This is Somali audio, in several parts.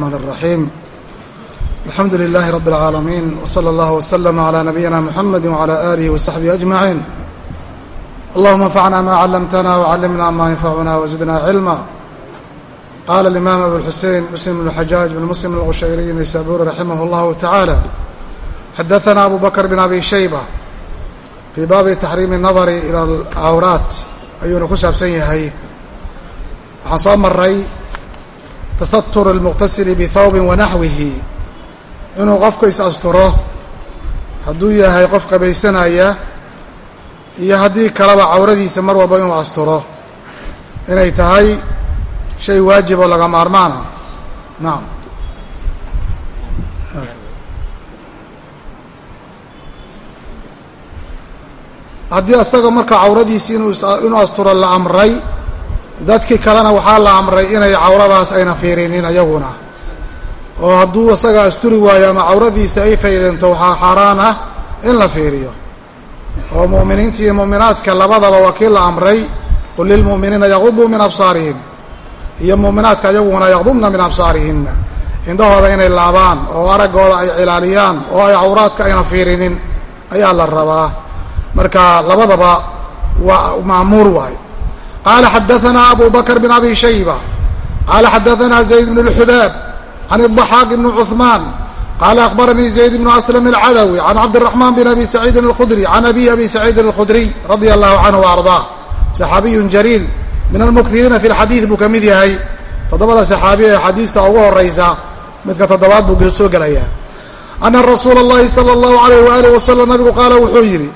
الرحمن الرحيم الحمد لله رب العالمين وصلى الله وسلم على نبينا محمد وعلى آله وصحبه أجمعين اللهم انفعنا ما علمتنا وعلمنا ما ينفعنا وزدنا علما قال الإمام أبو الحسين مسلم بن الحجاج بن مسلم الغشيري النيسابوري رحمه الله تعالى حدثنا أبو بكر بن أبي شيبة في baabi تaxriimi الnadri ilى اlcawraat ayuuna ku saabsan yahay waxaan soo maray tasatur اlmuqtasili bihawbi wanaxwihi inuu qofku is-asturo hadduu yahay qof qabaysanaya iyo haddii kaleba cawradiisa mar walba inuu asturo inay tahay shay waajib oo laga maarmaana nacam haddii asaga marka cawradiisi inuu asturo la amray dadkii kalena waxaa la amray inay cawradaas ayna fiirinin ayaguna. Oo hadduu asaga asturi waayo ama cawradiisa ay faydeento waxaa xaaraan ah in la fiiriyo. Oo mu'miniinta iyo mu'minaadka labadaba waa kii la amray qul lilmu'miniina yaquduu min absaarihim. Iyo mu'minaadka ayaguna yaqdubna min absaarihinna. Indhahooda inay laabaan oo araggooda ay cilaaliyaan oo ay cawraadka ayna fiirinin ayaa la rabaa. Marka labadaba waa maamuur waay qaala xadaثna abu bakr bn abi shayba qaala xadaثna zayd bn اlxubaab can الضaxaaq bn cuثmaan qaala akhbaranii zayd bn aslam اlcadawi can cabdالرaحman bn abi saciidin اlkhudri can abi abi saciidin اlkhudriy radia allahu canhu وarضaa صaxaabiyu jaliil min almukiriina fi اlxadiid buu ka mid yahay toddobada saxaabi ee xadiiska ugu horaysa midka toddobaad buu soo gelaya ana rasuula اllahi salى اllahu alayh waalih wasalam nabigu qaala wuxuu yidhi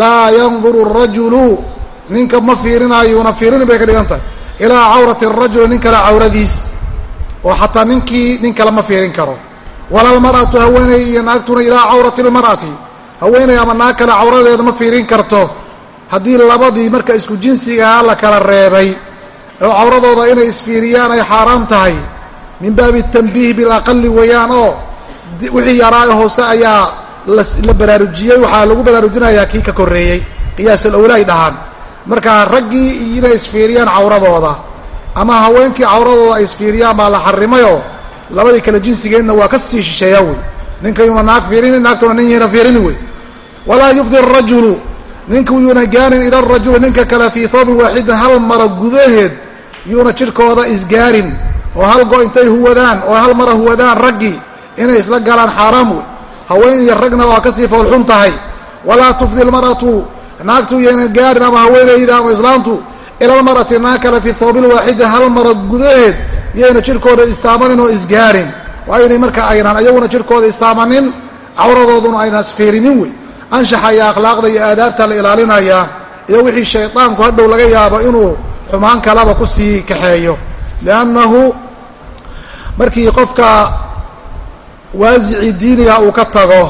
laa yanduru rajulu ninka ma fiirinayuna fiirini bay ka dhigan tahay. Ilaa cawrati rajuli nin kale cawradiis. Oo xataa ninkii nin kale ma fiirin karo. Wala almar'atu haweeney iyo naagtuna ilaa cawrati lmar'ati haweeney ama naag kale cawradeeda ma fiirin karto. Haddii labadii marka isku jinsigaa la kala reebay oo cawradooda inay isfiiriyaan ay xaaraam tahay min baabi tanbiih bilaqali weeyaan oo wixii yaraa hoose ayaa la baraarujiyey. Waxaa lagu baraarujinayaa kii ka korreeyey. Qiyaas alawla ay dhahaan marka raggii inay isfiiriyaan cawradooda ama haweenkii cawradooda ay isfiiriyaan baa la xarimayoo labadii kale jinsigeedna waa ka sii shisheeyaa wey. Ninka yuuna naag fiirini naagtuna nin yiina fiirini wey. Walaa yufdi arajulu ninku yuuna gaarin ila arajuli ninka kale fii thoobin waaxidin hal mara gudaheed yuuna jidhkooda isgaarin oo hal go intay huwadaan oo hal mara huwadaan raggii inay isla galaan xaaraam wey. Haween iyo ragna waa ka sii foolxun tahay. Walaa tufdi lmar'atu naagtu yayna gaarin ama haweenayda ama islaamtu ila lmar'ati naag kale fi thoobil waaxidi hal mara gudaheed yayna jidhkooda istaamanin oo isgaarin waa inay marka aynan ayaguna jidhkooda istaamanin cawradooduna aynan isfiirinin wey anshaxa iyo akhlaaqda iyo aadaabta la ilaalinayaa iyo wixii shaydaanku hadhow laga yaabo inuu xumaan kalaba ku sii kaxeeyo liannahu markii qofka waasicii diiniga uu ka tago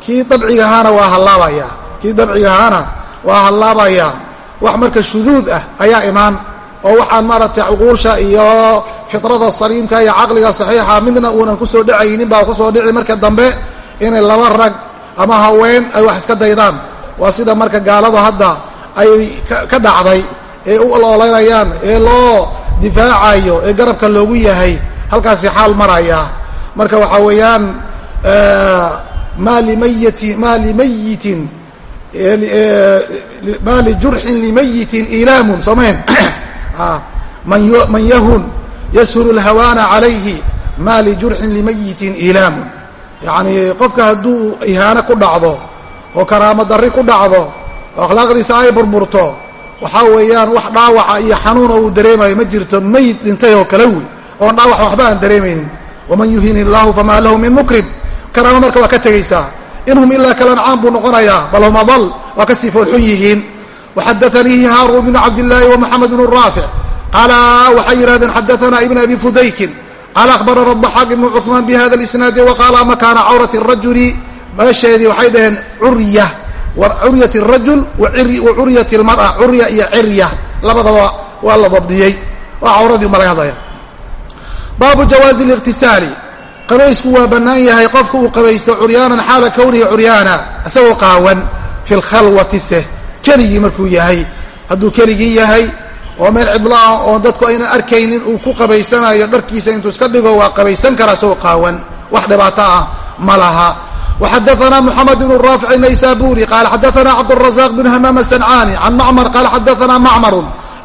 kii dabcigahaana waa hallaabaya kii dabcigahaana waa hallaabaya wax marka shuduud ah ayaa imaan oo waxaan maaragtay cuquusha iyo fitrada saliimka iyo caqliga saxiixa midna uunan ku soo dhacaynin baa ku soo dhici marka dambe inay laba rag ama haween ay wax iska daydaan. Waa sida marka gaalada hadda ay ka dhacday ee u olooleynayaan ee loo difaacayo ee garabka loogu yahay halkaasi xaal maraya. Marka waxaa weeyaan ma limayiti ma limayitin ma lijurxin limayitin ilaamun somayn man yahun yashuru lhawaana calayhi ma lijurxin limayitin ilaamun. Yacni qofka hadduu ihaano ku dhacdo oo karaamo darri ku dhacdo oo akhlaaqdiisa ay burburto waxaa weeyaan wax dhaawaca iyo xanuuna uu dareemayo ma jirto mayid dhintay oo kale wey. Oon dhaawac waxba aan dareemaynin. Waman yuhin illaahu famaa lahu min mukrim. Karaamo marka waa ka tegaysaa inhum ilaa kalancaam buu noqonayaa bal hum adal waa ka sii foolxun yihiin waxadaaniihi haaruun bnu cabdillaahi wamaxamed bnu raafic qaala waxay yidhahdeen xadaanaa ibn abi fudaykin qaala akhbarana daxaaq ibnu cuثmaan bi hada lisnaadi waqaala makaana cawrati rajuli meesheedii waxay dhaheen curya curyat rajul wa curyat lmara curya iyo cirya labadaba waa la dabdiyey waa cawradii uma laga hadlaya baabu jawaazi liqtisaali qabaysku waa bannaan yahay qofka uu qabaysto curyaanan xaala kownihi curyaana isagoo qaawan fi lkhalwati se keligii markuu yahay hadduu keligii yahay oo meel cidlaah oo dadku aynan arkaynin uu ku qabaysanayo dharkiisa intuu iska dhigo waa qabaysan karaa isagoo qaawan wax dhibaato ah ma laha وxadثna mحamed بن rاafic الnaysaburi qala xadثna cabdالرaزاq بن hmam السنcاni عan mcmr qala xadثna mcmr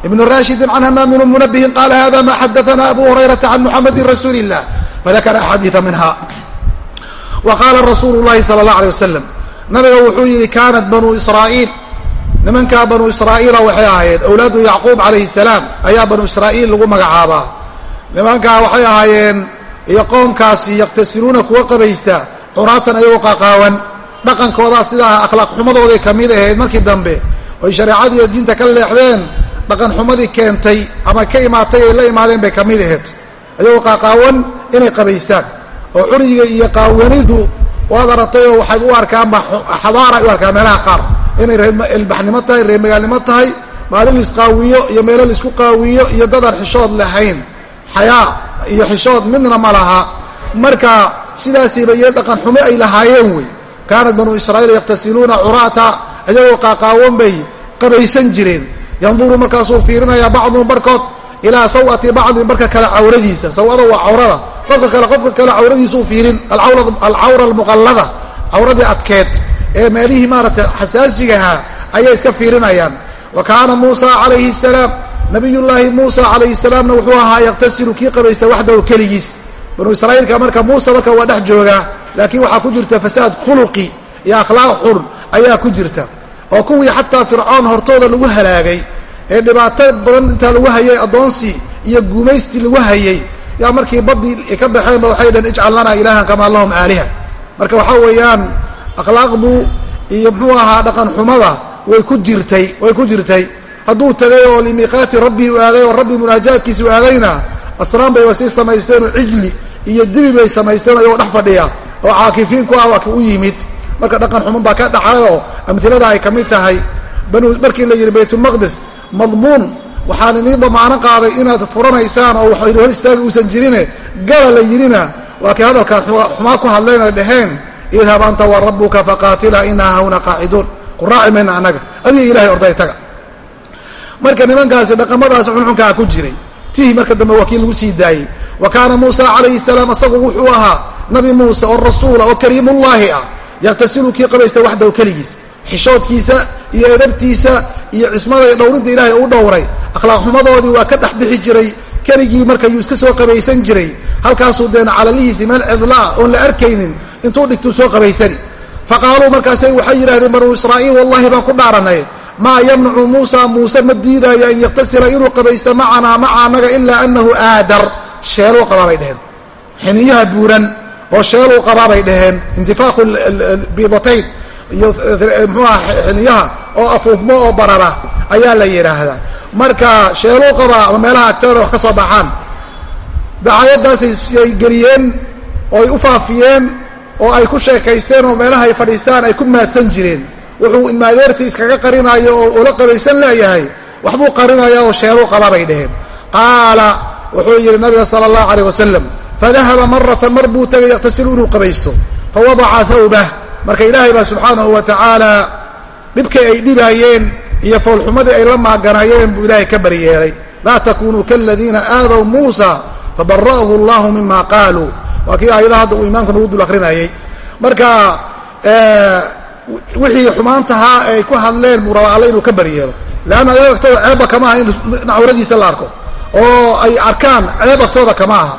بن rashidi عan hmam بn mنbهi qala hada ma xadثna abu هurayraةa عan mحamedi rasuuli الlah fadakra أxaadiiثa minha waqaala rasuulu llahi sala allah alay wasalam nabiga wuxuu yidhi kaanat banuu israa'iil nimankaa banuu israa'iila waxay ahaayeen awlaadu yacquub calayhi salaam ayaa banuu israa'iil lagu magacaabaa nimankaa waxay ahaayeen iyo qoomkaasi yaqtasiluuna kuwa qabaysta curaatan ayagoo qaqaawan dhaqankoodaa sidaa akhlaaq xumadooday ka mid ahayd markii dambe oy shareecadiiyo diinta ka leexdeen dhaqan xumadii keentay ama ka imaatay ay la imaadeen bay ka mid ahayd ayagoo inay qabaystaan. oo curiga iyo qaawanidu waad aratay oo waxay u arkaanba xadaara u arkaan meelaha qaar. inay reeilbaxnimo tahay reemagaalnimo tahay maalin laisqaawiyo iyo meelo la isku qaawiyo iyo dadaan xishood lahayn. Xayaa iyo xishood midna ma laha. Marka sidaasiiba iyo dhaqan xumo ay lahaayeen wey. Kaanat banuu israa'iil yaqtasiluuna curaata iyagoo qaaqaawan bay qabaysan jireen. Yanduru markaasuu fiirinayaa bacduhum barkood ilaa sawati bacdin barka kale cawradiisa. Sawada waa cawrada qofka kale qofka kale cawradiisuu fiirin alcawra almuqallada cawradii adkeed ee meelihii maaragtay xasaasigahaa ayay iska fiirinayaan. Wa kaana muusa calayhi salaam nabiyullaahi muusa calayhi salaamna wuxuu ahaa yaqtasilu kii qabaysta waxdahu keligiis. Banuu israa'iilka marka muusa marka waa dhex joogaa laakiin waxaa ku jirta fasaad khuluqi iyo akhlaaq xun ayaa ku jirta. Oo kuwii xataa fircoon hortooda lagu halaagay ee dhibaato badan intaa lagu hayay addoonsii iyo guumaystii lagu hayay yaa markii badii ka baxeenba waxay dhaheen ijcal lanaa ilaahan kamaa lahum aaliha. Marka waxaa weeyaan akhlaaqdu iyo muxuu ahaa dhaqan xumada way ku jirtay way ku jirtay. Hadduu tagay oo limiiqaati rabbii u aaday oo rabbi munaajaadkiisi u aadayna asraan bay sii samaysteen oo cijli iyo dibi bay samaysteen ayagoo dhex fadhiya oo caakifiin ku ah waa ka u yimid. Marka dhaqan xuman baa ka dhacayoo amhilada ay ka mid tahay. Markii la yidhi baytulmaqdis madmuun waxaan inii damaano qaaday inaad furanaysaan oo wax hor istaagi uusan jirine gala la yidhina waa kay hadalkaan xumaa ku hadleen ay dhaheen? Idhab anta wa rabbuka faqaatila inaa hawna qaaciduun. Ku raaci mayna annaga. Adiga ilahay orday taga. Marka nimankaasi dhaqamadaasi xunxunkaa ku jiray. Tihi marka dambe waa lagu sii daayey wa kaana muusa calayhi salaam asagu wuxuu ahaa nabi muuse oo rasuula oo kariimullaahi ah yaqtasilu kii qabaysta waxdahu keligiis. Xishoodkiisa iyo edabtiisa iyo cismada iyo dhowrinta ilaahay u dhowray akhlaaq xumadoodii waa ka dhex bixi jiray keligii marka yuu iska soo qabaysan jiray. Halkaasuu deena calalihiisi meel cidlaa oon la arkaynin intuu dhigtuu soo qabaysani. Faqaaluu markaasay waxay yidhahdeen banuu israa'iil wallahi baan ku dhaaranay maa yamnacu muusa muuse ma diidaayo an yaktasila inuu qabaysto macanaa maca annaga ilaa anahu aadar. Sheeluu qabaa bay dheheen xiniyaha buuran oo sheeluu qabaa bay dhaheen. Intifaaqu biidatayn iyo mxuuaha xiniyaha oo afuufmo oo barara ayaa la yidhaahdaa marka sheeluu qabaa ama meelaha agtooda wax ka soo baxaan dacaayadaasay geliyeen oo ay u faafiyeen oo ay ku sheekaysteen oo meelaha ay fadhiistaan ay ku maadsan jireen. Wuxuu imaadeertii iskaga qarinaayo oo ula qabaysan leeyahay waxbuu qarinaya oo sheeluu qabaa bay dhaheen qaala wuxuu yidhi nabiga sala allahu aleyh wasalam fadahaba maratan mar buu tegay yaqtasilu inuu qabaysto. Fawadaca thawbah. Marka ilaahay baa subxaanahu wa tacaala dhibkay ay dhibaayeen iyo foolxumadii ay la maaganaayeen buu ilaahay ka baryeelay. Laa takunuu kaladiina aadaw muusa fabara'ahu allahu mima qaaluu. Waa kii aayadaha hadda uu imaamka nagu dul akrinayay. Marka wixii xumaantahaa ay ku hadleen buu rabaa alle inuu ka baryeelo. Leanna ayaga agtooda ceebba kama aha in cawradiisa la arko oo ay arkaan ceeb agtooda kama aha.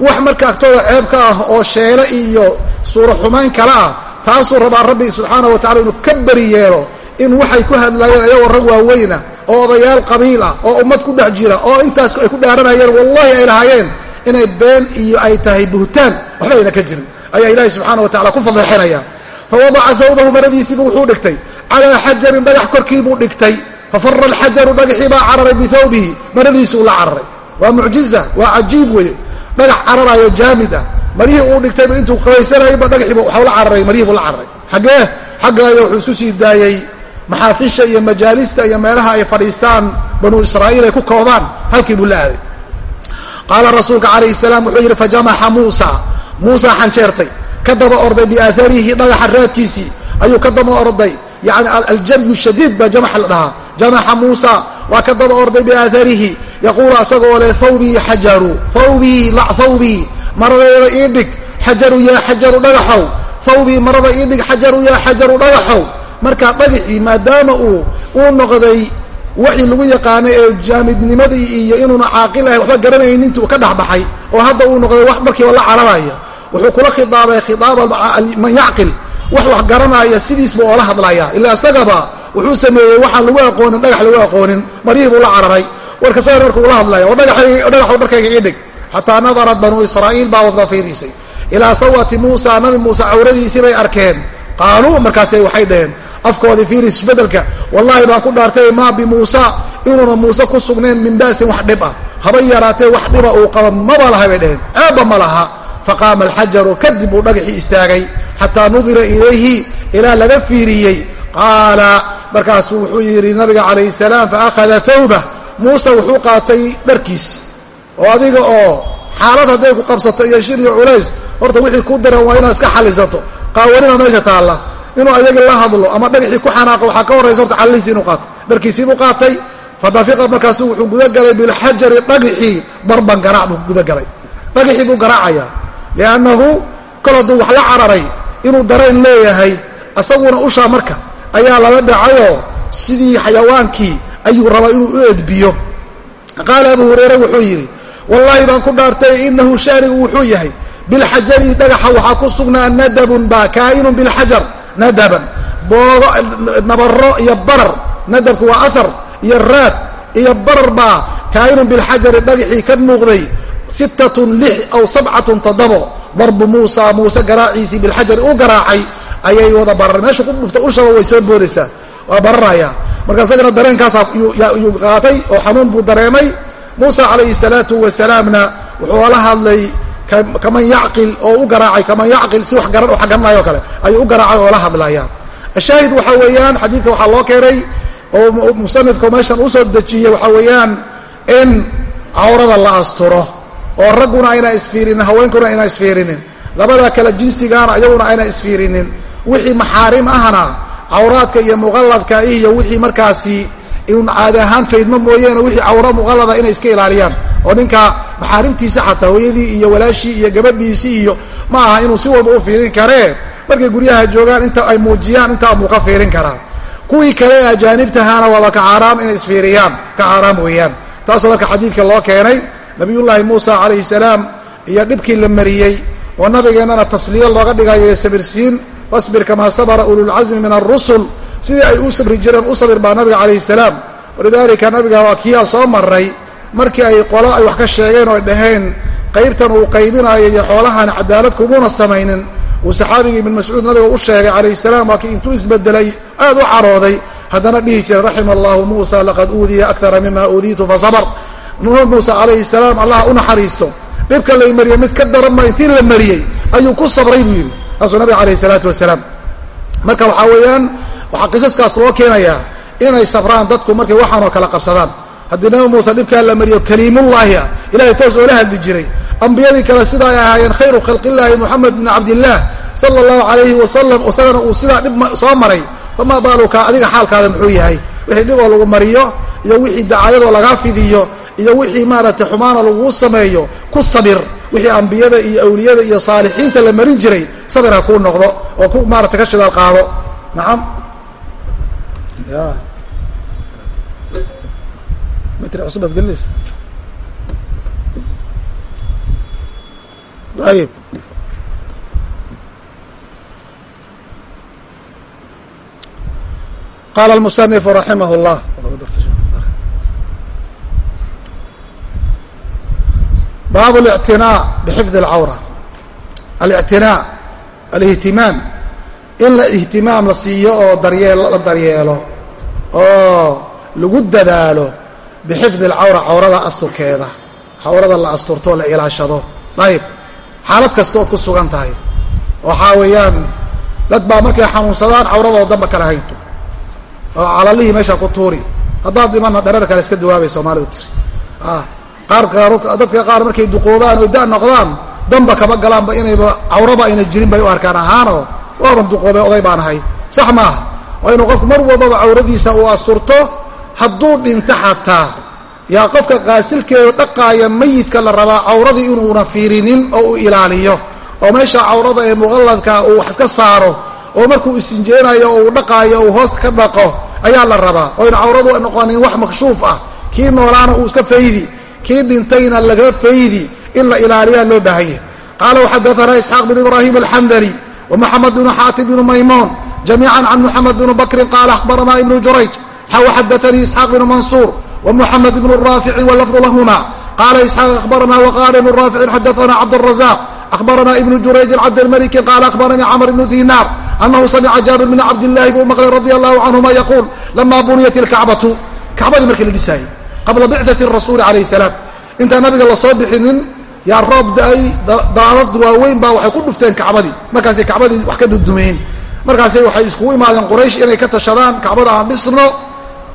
Wax marka agtooda ceeb ka ah oo sheele iyo suuro xumayn kale ah taasuu rabaa rabbi subxaanahu wa tacala inuu ka beri yeelo in waxay ku hadlaayeen ayagoo rag waaweyna oo odayaal qabiil ah oo ummad ku dhex jira oo intaas ay ku dhaaranayeen wallahi ay lahaayeen inay been iyo ay tahay buhtaan waxba ayna ka jirin. Ayaa ilaahi subxaana wa tacala ku fadeexinaya fawadaca thawbahu maradiisiibu wuxuu dhigtay calaa xajarin dhagax korkiibuu dhigtay fafara alxajaru dhagaxii baa cararay bithawbihi maradiisuu la cararay. Waa mucjiza waa cajiib weye dhagax cararayo jaamid ah marihii uu dhigtayba intuu qabaysanayba dhagaxiiba waxau la cararay marihii buu la cararay. Xaggee xaggaayo wuxuu isku sii daayey maxaafisha iyo majaalista iyo meelaha ay fadhiistaan banuu israa'iil ay ku koodaan halkii buu la aaday. Qaala rasuulka calayhi salaam wuxuu yidhi fajamaxa muusa. Muusa xanjeertay ka daba orday biaaharihi dhagaxa raadkiisii ayuu ka daba orday. Yani aljaryu shadiid baa jamaxa la dhahaa. Jamaxa muusa waa ka daba orday biaaharihi yaquulu asagoo leh thawbii xajaru thawbii la thawbii maradeeda ii dhig xajaru yaa xajaru dhagaxow thawbii marada ii dhig xajaru yaa xajaru dhagaxow markaa dhagaxii maadaama uu uu noqday waxii lagu yaqaanay ee jaamidnimadii iyo inuuna caaqil ahay waxba garanaynin intuu ka dhexbaxay oo hadda uu noqday wax markiiba la cararaya. Wuxuu kula khidaabay khidaaba man yacqil wax wax garanaya sidiisba oola hadlaya ilaa isagaba wuxuu sameeyey waxaan lagu aqoonin dhagax lagu aqoonin maryihii buu la cararay. Warka sagar marka ula hadlaya oo dhagaxu dharkayga ii dhig. Xataa nadarat banuu israa'iil baa wada fiirisay. Ilaa sawati muusa nabi muuse cawradiisii bay arkeen. Qaaluu markaasay waxay dhaheen afkoodii fiiris bedelka wallahi baan ku dhaartay maa bimuusa inuuna muuse ku sugnayn min ba'sin wax dhib ah. Haba yaraatee wax dhiba uu qaba maba laha bay dhaheen. Ceebba ma laha. Faqaama alxajaru kadib uu dhagaxii istaagay xataa nudira ilayhi ilaa laga fiiriyey. Qaala markaasuu wuxuu yidhi nabiga calayhi salaam faakhada thawbah muuse wuxuu qaatay dharkiisi oo adiga oo xaalad hadday ku qabsato iyo shir iyo culays horta wixii ku daran waa inaad iska xallisato qaawanima meesha taalla inuu ayagii la hadlo ama dhagaxii ku xanaaqo waxaa ka horraysa horta callihiisi inuu qaato. Dharkiisiibuu qaatay fadafiqa markaasu wuxuu gudagalay bilxajari dhagixii darban garaac buu gudagalay. Dhagixii buu garaacayaa liannahu kol hadduu wax la cararay inuu dareen leeyahay isaguna ushaa marka ayaa lala dhacayoo sidii xayawaankii ayuu rabaa inuu u edbiyo. Qaala abu hureyre wuxuu yidhi wallaahi baan ku dhaartay inahu shaanigu wuxuu yahay bilxajari dhagaxa waxaa ku sugnaa nadabun baa kaa'inun bilxajar nadaban. Boogo nabaro iyo barar. Nadabku waa ahar iyo raad iyo barar baa kaa'inun bilxajari dhagaxii ka muuqday sittatun lix aw sabcatun toddobo darbu muusa muuse garaaciisii bilxajari uu garaacay ayay wada barar. Meesha ku dhufta ushaba way soo boodaysaa waa bararaya. Marka isagana dareenkaasa yuu qaatay oo xanuun buu dareemay. Muusa calayhi salaatu wasalaamna wuxuu la hadlay kaman yacqil oo u garaacay kaman yacqil si wax garan oo xagannayo o kale ayuu u garaacay oo la hadlaya ashaahid waxaa weeyaan xadiidka waxaa loo keenay oo musanifka meeshan u soo dejiyey waxaa weeyaan in cawrada la asturo oo ragguna ayna isfiirinin haweenkuna ayna isfiirinin labada kale jinsigaana iyaguna ayna isfiirinin. Wixii maxaarim ahna cawraadka iyo muqalladka iyo wixii markaasi un caadi ahaan faydmo mooyeene wixii cawro muqallada inay iska ilaaliyaan. Oo ninka maxaarimtiisa xataa hooyadii iyo walaashii iyo gabadhiisii iyo ma aha inuu si walba u fiirin karee markay guryaha joogaan inta ay muujiyaan intaa muu ka fiirin karaa kuwii kale ee ajaanibtahaana waaba ka xaaraam inay isfiiriyaan ka xaaraam weeyaan. Taasoo marka xadiidka loo keenay nabiyullaahi muusa calayhi salaam iyo dhibkii la mariyey oo nabigeennana tasliyo looga dhigayo sabirsiin wasbir kamaa sabra ululcasmi min alrusul sidii ay u sabri jireen u sabir baa nabiga calayhi salaam. Walidaalika nabiga waa kiyaa soo maray markii ay qolo ay wax ka sheegeen oo dhaheen qaybtan uu qaybinayo iyo xoolahan cadaalad kumuna samaynin uu saxaabigii ibn mascuud nabiga u sheegay calayhi salaam waa kii intuu isbedelay aad u carooday. Haddana dhihi jiray raxima allahu muusa laqad uudiya akara mima uudiitu fasabr muuse calayhi salaam allah u naxariisto. Dhibka lay mariyey mid ka daranba intii la mariyey. Ayuu ku sabray buu yidhi taasuu nabiga calayhi salaatu wasalaam. Marka waxaa weeyaan waxaa qisaskaas loo keenayaa inay sabraan dadku markay waxaanoo kala qabsadaan haddii nabi muuse dhibkaa la mariyo kaliimullaahi ah. Ilahay toos oola hadli jiray. Ambiyadii kale sida ay ahaayeen khayru khalqillaahi moxamed bn cabdillaah sala allahu calayhi wasalam isagana uu sidaa dhib soo maray. Famaa baaluka adiga xaalkaada muxuu yahay? Wixii dhiboo lagu mariyo iyo wixii dacaayadoo lagaa fidiyo iyo wixii maaragtay xumaana laguu sameeyo ku sabir. Wixii ambiyada iyo awliyada iyo saalixiinta la marin jiray sabir ha kuu noqdo oo ku maarata ka shidaal qaado. Nacam ya mitr cusub ad gelinaysa ayib qala almusanifu raximah اllah baabu اlictinaa bxifdi اlcawra alictinaa alihtimaam in la ihtimaam la siiyo oo daryeel la daryeelo oo lagu dadaalo bixifdi alcawra cawrada asturkeeda cawrada la asturto la ilaashado ayib xaalad kasta ood ku sugan tahay waxaa weeyaan dad baa markay xanuunsadaan cawradoo damba kala haynto oo calalihii meesha ku tuuri haddaad dhimana dhareer kale iska dawaabay soomaalidu tiri qaar dadka qaar markay duqoobaan oo da noqdaan damba kama galaanba inayba cawraba ayna jirin bay u arkaan ahaanoo waaban duqoobay oday baan ahay sax maaha waa inuu qofku mar walbaba cawradiisa uu asturto hadduu dhinto xataa yaa qofka qaasilkeedu dhaqaaya mayidka la rabaa cawradii inuuna fiirinin oo uu ilaaliyo oo meesha cawrada ee muqalladka uu wax iska saaro oo markuu isinjeenayo oo uu dhaqaayo uu hoosta ka dhaqo ayaa la rabaa. Oo in cawradu noqonin wax makshuuf ah kii noolaana uu iska faydi kii dhintayna laga faydi in la ilaaliyaa loo baahanya qaala waxadaanaa isxaaq bn ibraahim alxandali wamaxamed bnu xaatim bnu maymuun jamiican can muxamed bni bakrin qaala akhbaranaa ibnu jurayj xaw xadaanii isxaaq bnu mansuur wmuxamed bnu raaficin walafdu lahuma qaala isxaaq akhbaranaa waqaala ibnu raaficin xadaana cabdrazaq akhbaranaa ibnu jurayjin cabdilmaliki qaala akhbaranii camr ibnu dinaar anahu samica jaabir bn cabdillahi buu maqlay radia allahu canhuma yaquul lama buniyat ilkacbatu kacbadii markii la dhisaayey qabla bicdati rasuuli calayh salaam intaan nabiga la soo bixinin yaa roob da'ay daadad waaweyn baa waxay ku dhufteen kacbadii markaasay kacbadii wax ka dudumeen markaasay waxay iskugu imaadeen quraysh inay ka tashadaan kacbada aan dhisno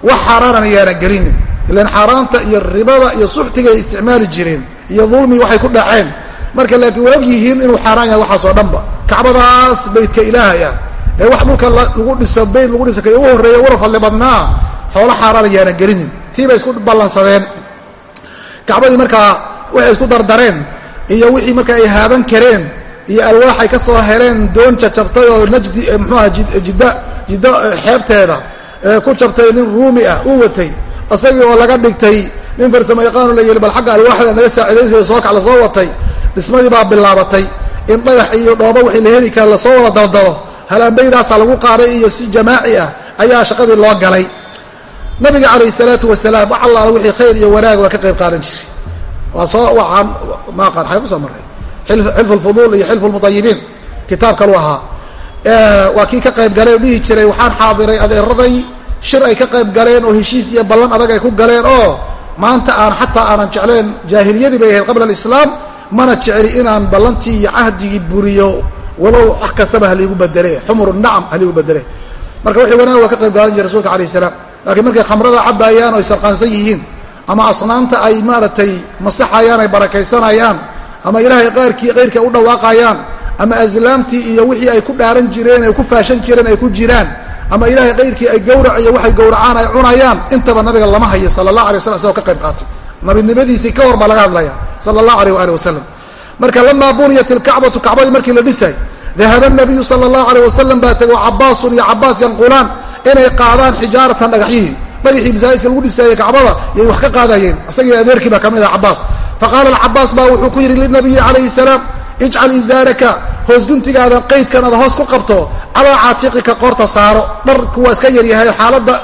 wax xaaraanan ayaana gelinin ilan xaaraanta iyo ribada iyo suxtiga ay isticmaali jireen iyo dulmi waxay ku dhaceen. Marka laakiin waa og yihiin inuu xaaraan yahay waxaasoo dhanba. Kacbadaas baydka ilaahay ah ee wax dhulka lagu dhiso bayd lagu dhisa kay ugu horreeya uguna fadli badnaa xoolo xaaraan ayaana gelinin tii bay isku ballansadeen. Kacbadii markaa waxay isku dardareen iyo wixii marka ay haaban kareen iyo alwaax ay ka soo heleen doon jajabtay oo najdi mxuaha jidda jiddo xeebteeda ku jabtay nin ruumi ah uu watay. Isagii oo laga dhigtay nin farsamo yaqaano la yeli bal xagga alwaaxda naga saacidaysaya soo kac la soo watay dhismadii baa bilaabatay in dhagax iyo dhoobo wixii la heli kara la soo wada daldalo halaanbaydaasaa lagu qaaday iyo si jamaaci ah ayaa shaqadii loo galay. Nabiga calayh salaatu wasalaam wax allaala wixii khayr iyo wanaag waa ka qayb qaadan jiray. Waa soo waaan maaqaan xay ku soo marray. Xilfu lfuduul iyo xilfu lmutayibiin kitaab kalu ahaa waa kii ka qayb galeen dhihi jiray waxaan xaadiray adeeraday shir ay ka qayb galeen oo heshiis iyo ballan adag ay ku galeen oo maanta aan xataa aanan jecleen jaahiliyadii bay ahayd qabla alislaam mana jecli inaan ballantii iyo cahdigii buriyo. Walow wax kastaba haliigu bedele xumru nacam haliigu bedele marka wixii wanaag waa ka qayb gaalan jiray rasuulka alayh salaam. Laakiin markay khamrada cabaayaan oo ay sarqaansan yihiin ama asnaamta ay maaragtay masaxayaan ay barakaysanayaan ama ilaahay qaarkii qayrkii ay u dhawaaqayaan ama aslaamtii iyo wixii ay ku dhaaran jireen ay ku faashan jireen ay ku jiraan ama ilaahay qayrkii ay gawrac iyo waxay gowracaan ay cunayaan intaba nabiga lama hayo sala allah alay waslam isagoo ka qayb qaatay. Nabinimadiisii ka hor baa laga hadlaya sala allahu aleyh waali wasalam marka lamaa buniyat ilkacbatu kacbadii markii la dhisay dahaba nabiyu sala allahu aleyh wasalam baa tegay cabaasun iyo cabaas yanqulaan inay qaadaan xijaaratan dhagaxyihii dhagaxii masaajidka lagu dhisaayey kacbada yay wax ka qaadayeen. Isagii adeerkii baa ka mid ah cabaas faqaala alcabaas baa wuxuu ku yidhi linabiyi calayhi salaam ijcal izaaraka hoos guntigaada qaydkan ada hoos ku qabto calaa caatiqika qoorta saaro. Dharku waa iska yaryahay xaaladda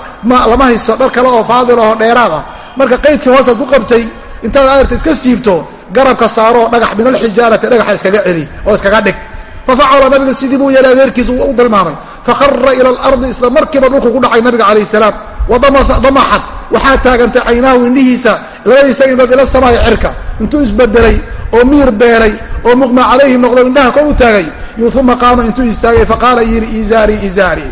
lama haysto dhar kale oo faadil oo dheeraad ah marka qaydkii hoostaad ku qabtay intaad aarta iska siibto garabka saaro dhagax min alxijaarati dhagaxa iskaga celi oo iskaga dhig. Fafacala nabiga sidii buu yeelay adeerkiis u tilmaamay fakhara ila alardi isla markiiba dhulku ku dhacay nabiga calayh salaam. Wadamaxat waxaa taagantay caynaahu indhihiisa labadiisa indhood ila samaaya cirka. Intuu isbedelay oo miir beelay oo muqma calayhi noqdo indhaha kor u taagay uma qaama intuu istaagay faqaala yidhi izaari izaari.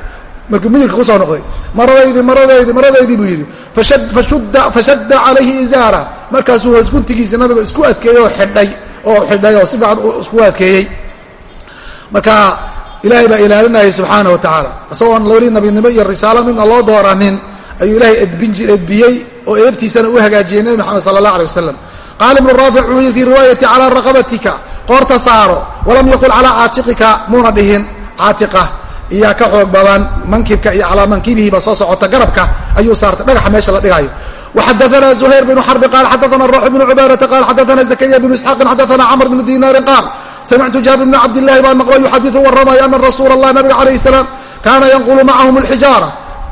Markuu midirka ku soo noqday maradaydi maradaydi maradaydii buu yidhi. Fashadda calayhi izaara. Markaasuu hoosguntigiisa nabiga isku adkeeyey oo xidhay oo xidhay oo si fiican isku adkeeyey. Marka ilaahay baa ilaalinayay subxaana wa tacaala isagoon weli nabinimo iyo risaalo midna loo dooranin ayuu ilaahay edbiyey oo edabtiisana u hagaajiyey nebi maxamed sala allah alay wasalam qaala ibnu raafic wuxuu yidhi fii riwaayati calaa raqabatika qoorta saaro walam yaqul calaa caatiqika muuna dhihin caatiqa iyaa ka xoog badan mankibka iyo calaa mankibihiiba soo socota garabka ayuu saartay dhagaxa meesha la dhigaayo وxadثna زhayr بن xرب qال xadثna الروح بن cباadةa qال xadثna زكريا بن اسحاq xadثna cمر بن dيnاr qاal samictu jaabir بن cabdالlahi baan maqlo yuxadiثu warramaya ana rasuul الlah nabiga عalayه السلام kaana yanqulu macahum الxijaarة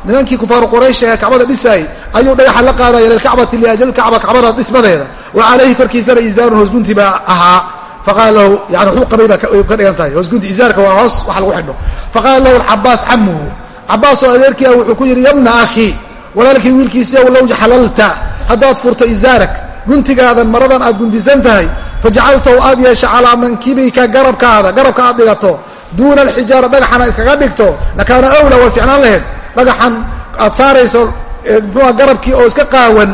nimankii kufaaru quraysh ee kacbada dhisaayey ayuu dhagaxa la qaadaya lilkacbati liajli kacba kacbada dhismadeeda wa calayhi korkiisana izaarun hoosgunti baa ahaa faqaala lahu yani wuxuu qabay baa ka dhigan tahay hoosgunti izaarka waa hoos wax lagu xidho faqaala lahu cabaas camuhu cabaas oo adeerkiia wuxuu ku yidhi yabna akhi walaalkii wiilkiisiiw low xalalta haddaad furto izaarak guntigaadan maradan aad guntisan tahay fajacaltahu aad yeesha calaa mankibika garabkaada garabka aad dhigato duuna alxijaara dhagaxana iskaga dhigto lakaana awla way ficnaan laheyd dhagaxan aad saarayso muxua garabkii oo iska qaawan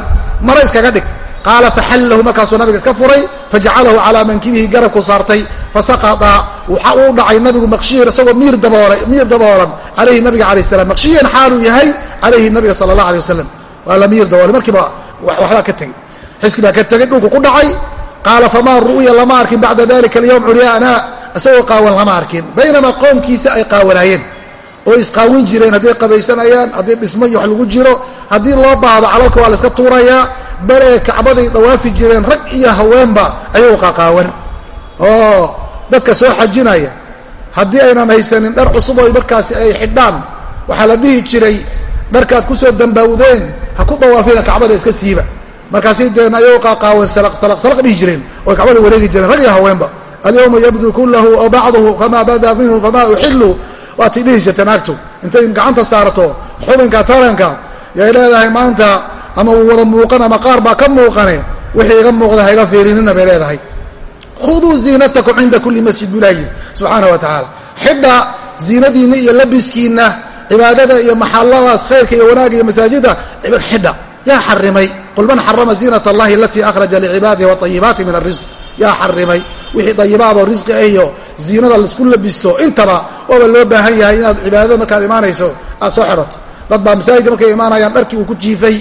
mara iskaga dhig qaala faxallahu markaasuu nabiga iska furay fajacalahu calaa mankibihi garabku saartay fasaqata waxa uu dhacay nabigu maqshiyan isagoo miir daboolan calayhi nabiga alayh salam maqshiyan xaaluu yahay calayhi nabiga sala allah alay wasalam waa la miir daboolay markiiba waxbaa ka tegey xiski baa ka tegey dhulku ku dhacay qaala famaa ru'ya lama arkin bacda dalika alyowm curyaana isagoo qaawan lama arkin baynamaa qoomkiisa ay qaawanaayeen oo isqaawin jireen hadday qabaysanayaan haddii dhismo iyo wax lagu jiro haddii loo baahdo calalka waa la iska tuurayaa bale kacbaday dawaafi jireen rag iyo haweenba ayuu qaqaawan oo dadka soo xajinaya. Haddii aynan haysanin dhar cusub oo markaasi ay xidhaan waxaa la dhihi jiray dharkaad ku soo dambaawdeen ha ku dawaafina kacbada iska siiba. Markaasi deen ayuu qaqaawan salaq dhihi jireen oy kacbada wareegi jireen rag iyo haweenba. Alyawma yabdu kullahu aw bacduhu famaa bada minhu famaa uxilu waatay dhihi jirteen agtu intay gacanta saarto xubinka taranka yay leedahay maanta ama uu wada muuqan ama qaar baa ka muuqane wixii iga muuqda ha iga fiirinina bay leedahay. Khuduu ziinatakum cinda kulli masjid buu ilaahi subxaana wa tacaala. Xidha ziinadiinna iyo labiskiinna cibaadada iyo maxalladaas khayrka iyo wanaagga iyo masaajida xidha yaa xarimay qul man xarama ziinat allahi alatii akhraja licibaadihi waayibaati min arisq yaa xarimay wixii dayibaadoo risqi ah iyo ziinada la isku labisto intaba waaba loo baahan yahay inaad cibaadada markaad imaanayso aad soo xidhato. Dad baa masaajidka markay imaanayaan dharkii uu ku jiifay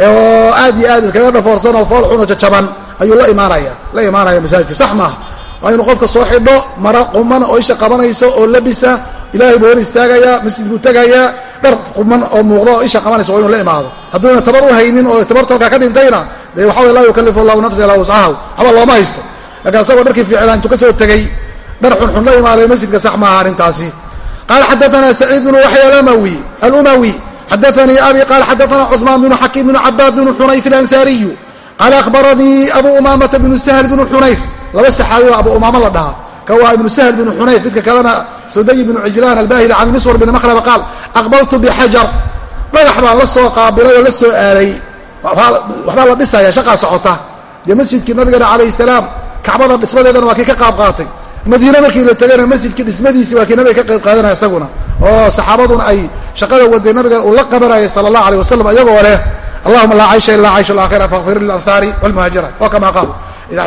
oo aad iyo aad iskaga dhafoorsan oo fool xuno jajaban ayuu la imaanaya. La imaanaya masaajidka. Sax maaha. Waa inuu qofka soo xidho mara quman oo isha qabanayso oo labisa ilahay buu hor istaagayaa masjid buu tegayaa dhar quman oo muuqda oo isha qabanaysa waa inuu la imaado. Hadduuna tabar u haynin oo tabartu halkaa ka dhintayna dee waxa way laa yukallifu allahu nafsa ilaa wuscaha waxba looma haysto. Laakiin asagoo dharkii fiicnaa intuu ka soo tegey dhar xunxun la imaaday masjidka sax maaha arrintaasi. Qaala xadaana saciid bnu waxya alumawi xadaanii abi qaala xadaana cuثmaan bnu xakiim bnu cabaad bnu xunayf alansaariyu qaala akhbaranii abu umaamata bnu sahl bnu xunayf laba saxaabi oo abu umaama la dhahaa ka waa ibnu sahl bnu xunayf midka kalena suday bnu cijlaan albahili can miswar bn makhlaba qaal aqbaltu bixajar dhagax baan la soo qaabilay oo la soo aaday waxbaa la dhisaya shaqaa socota dee masjidkii nabigana calayh salaam kacbada dhismadeedana waa kii ka qaab qaatay madiine markii la tegayna masjidkii oo saxaabaduna ay shaqada waday nabiga uu la qabanayay sala allah aleyh wasalam iyagoo leh allahuma laa caysha ilaa cayshu alaakhira fakhfir lilansaari walmuhaajira oo kamaa qaal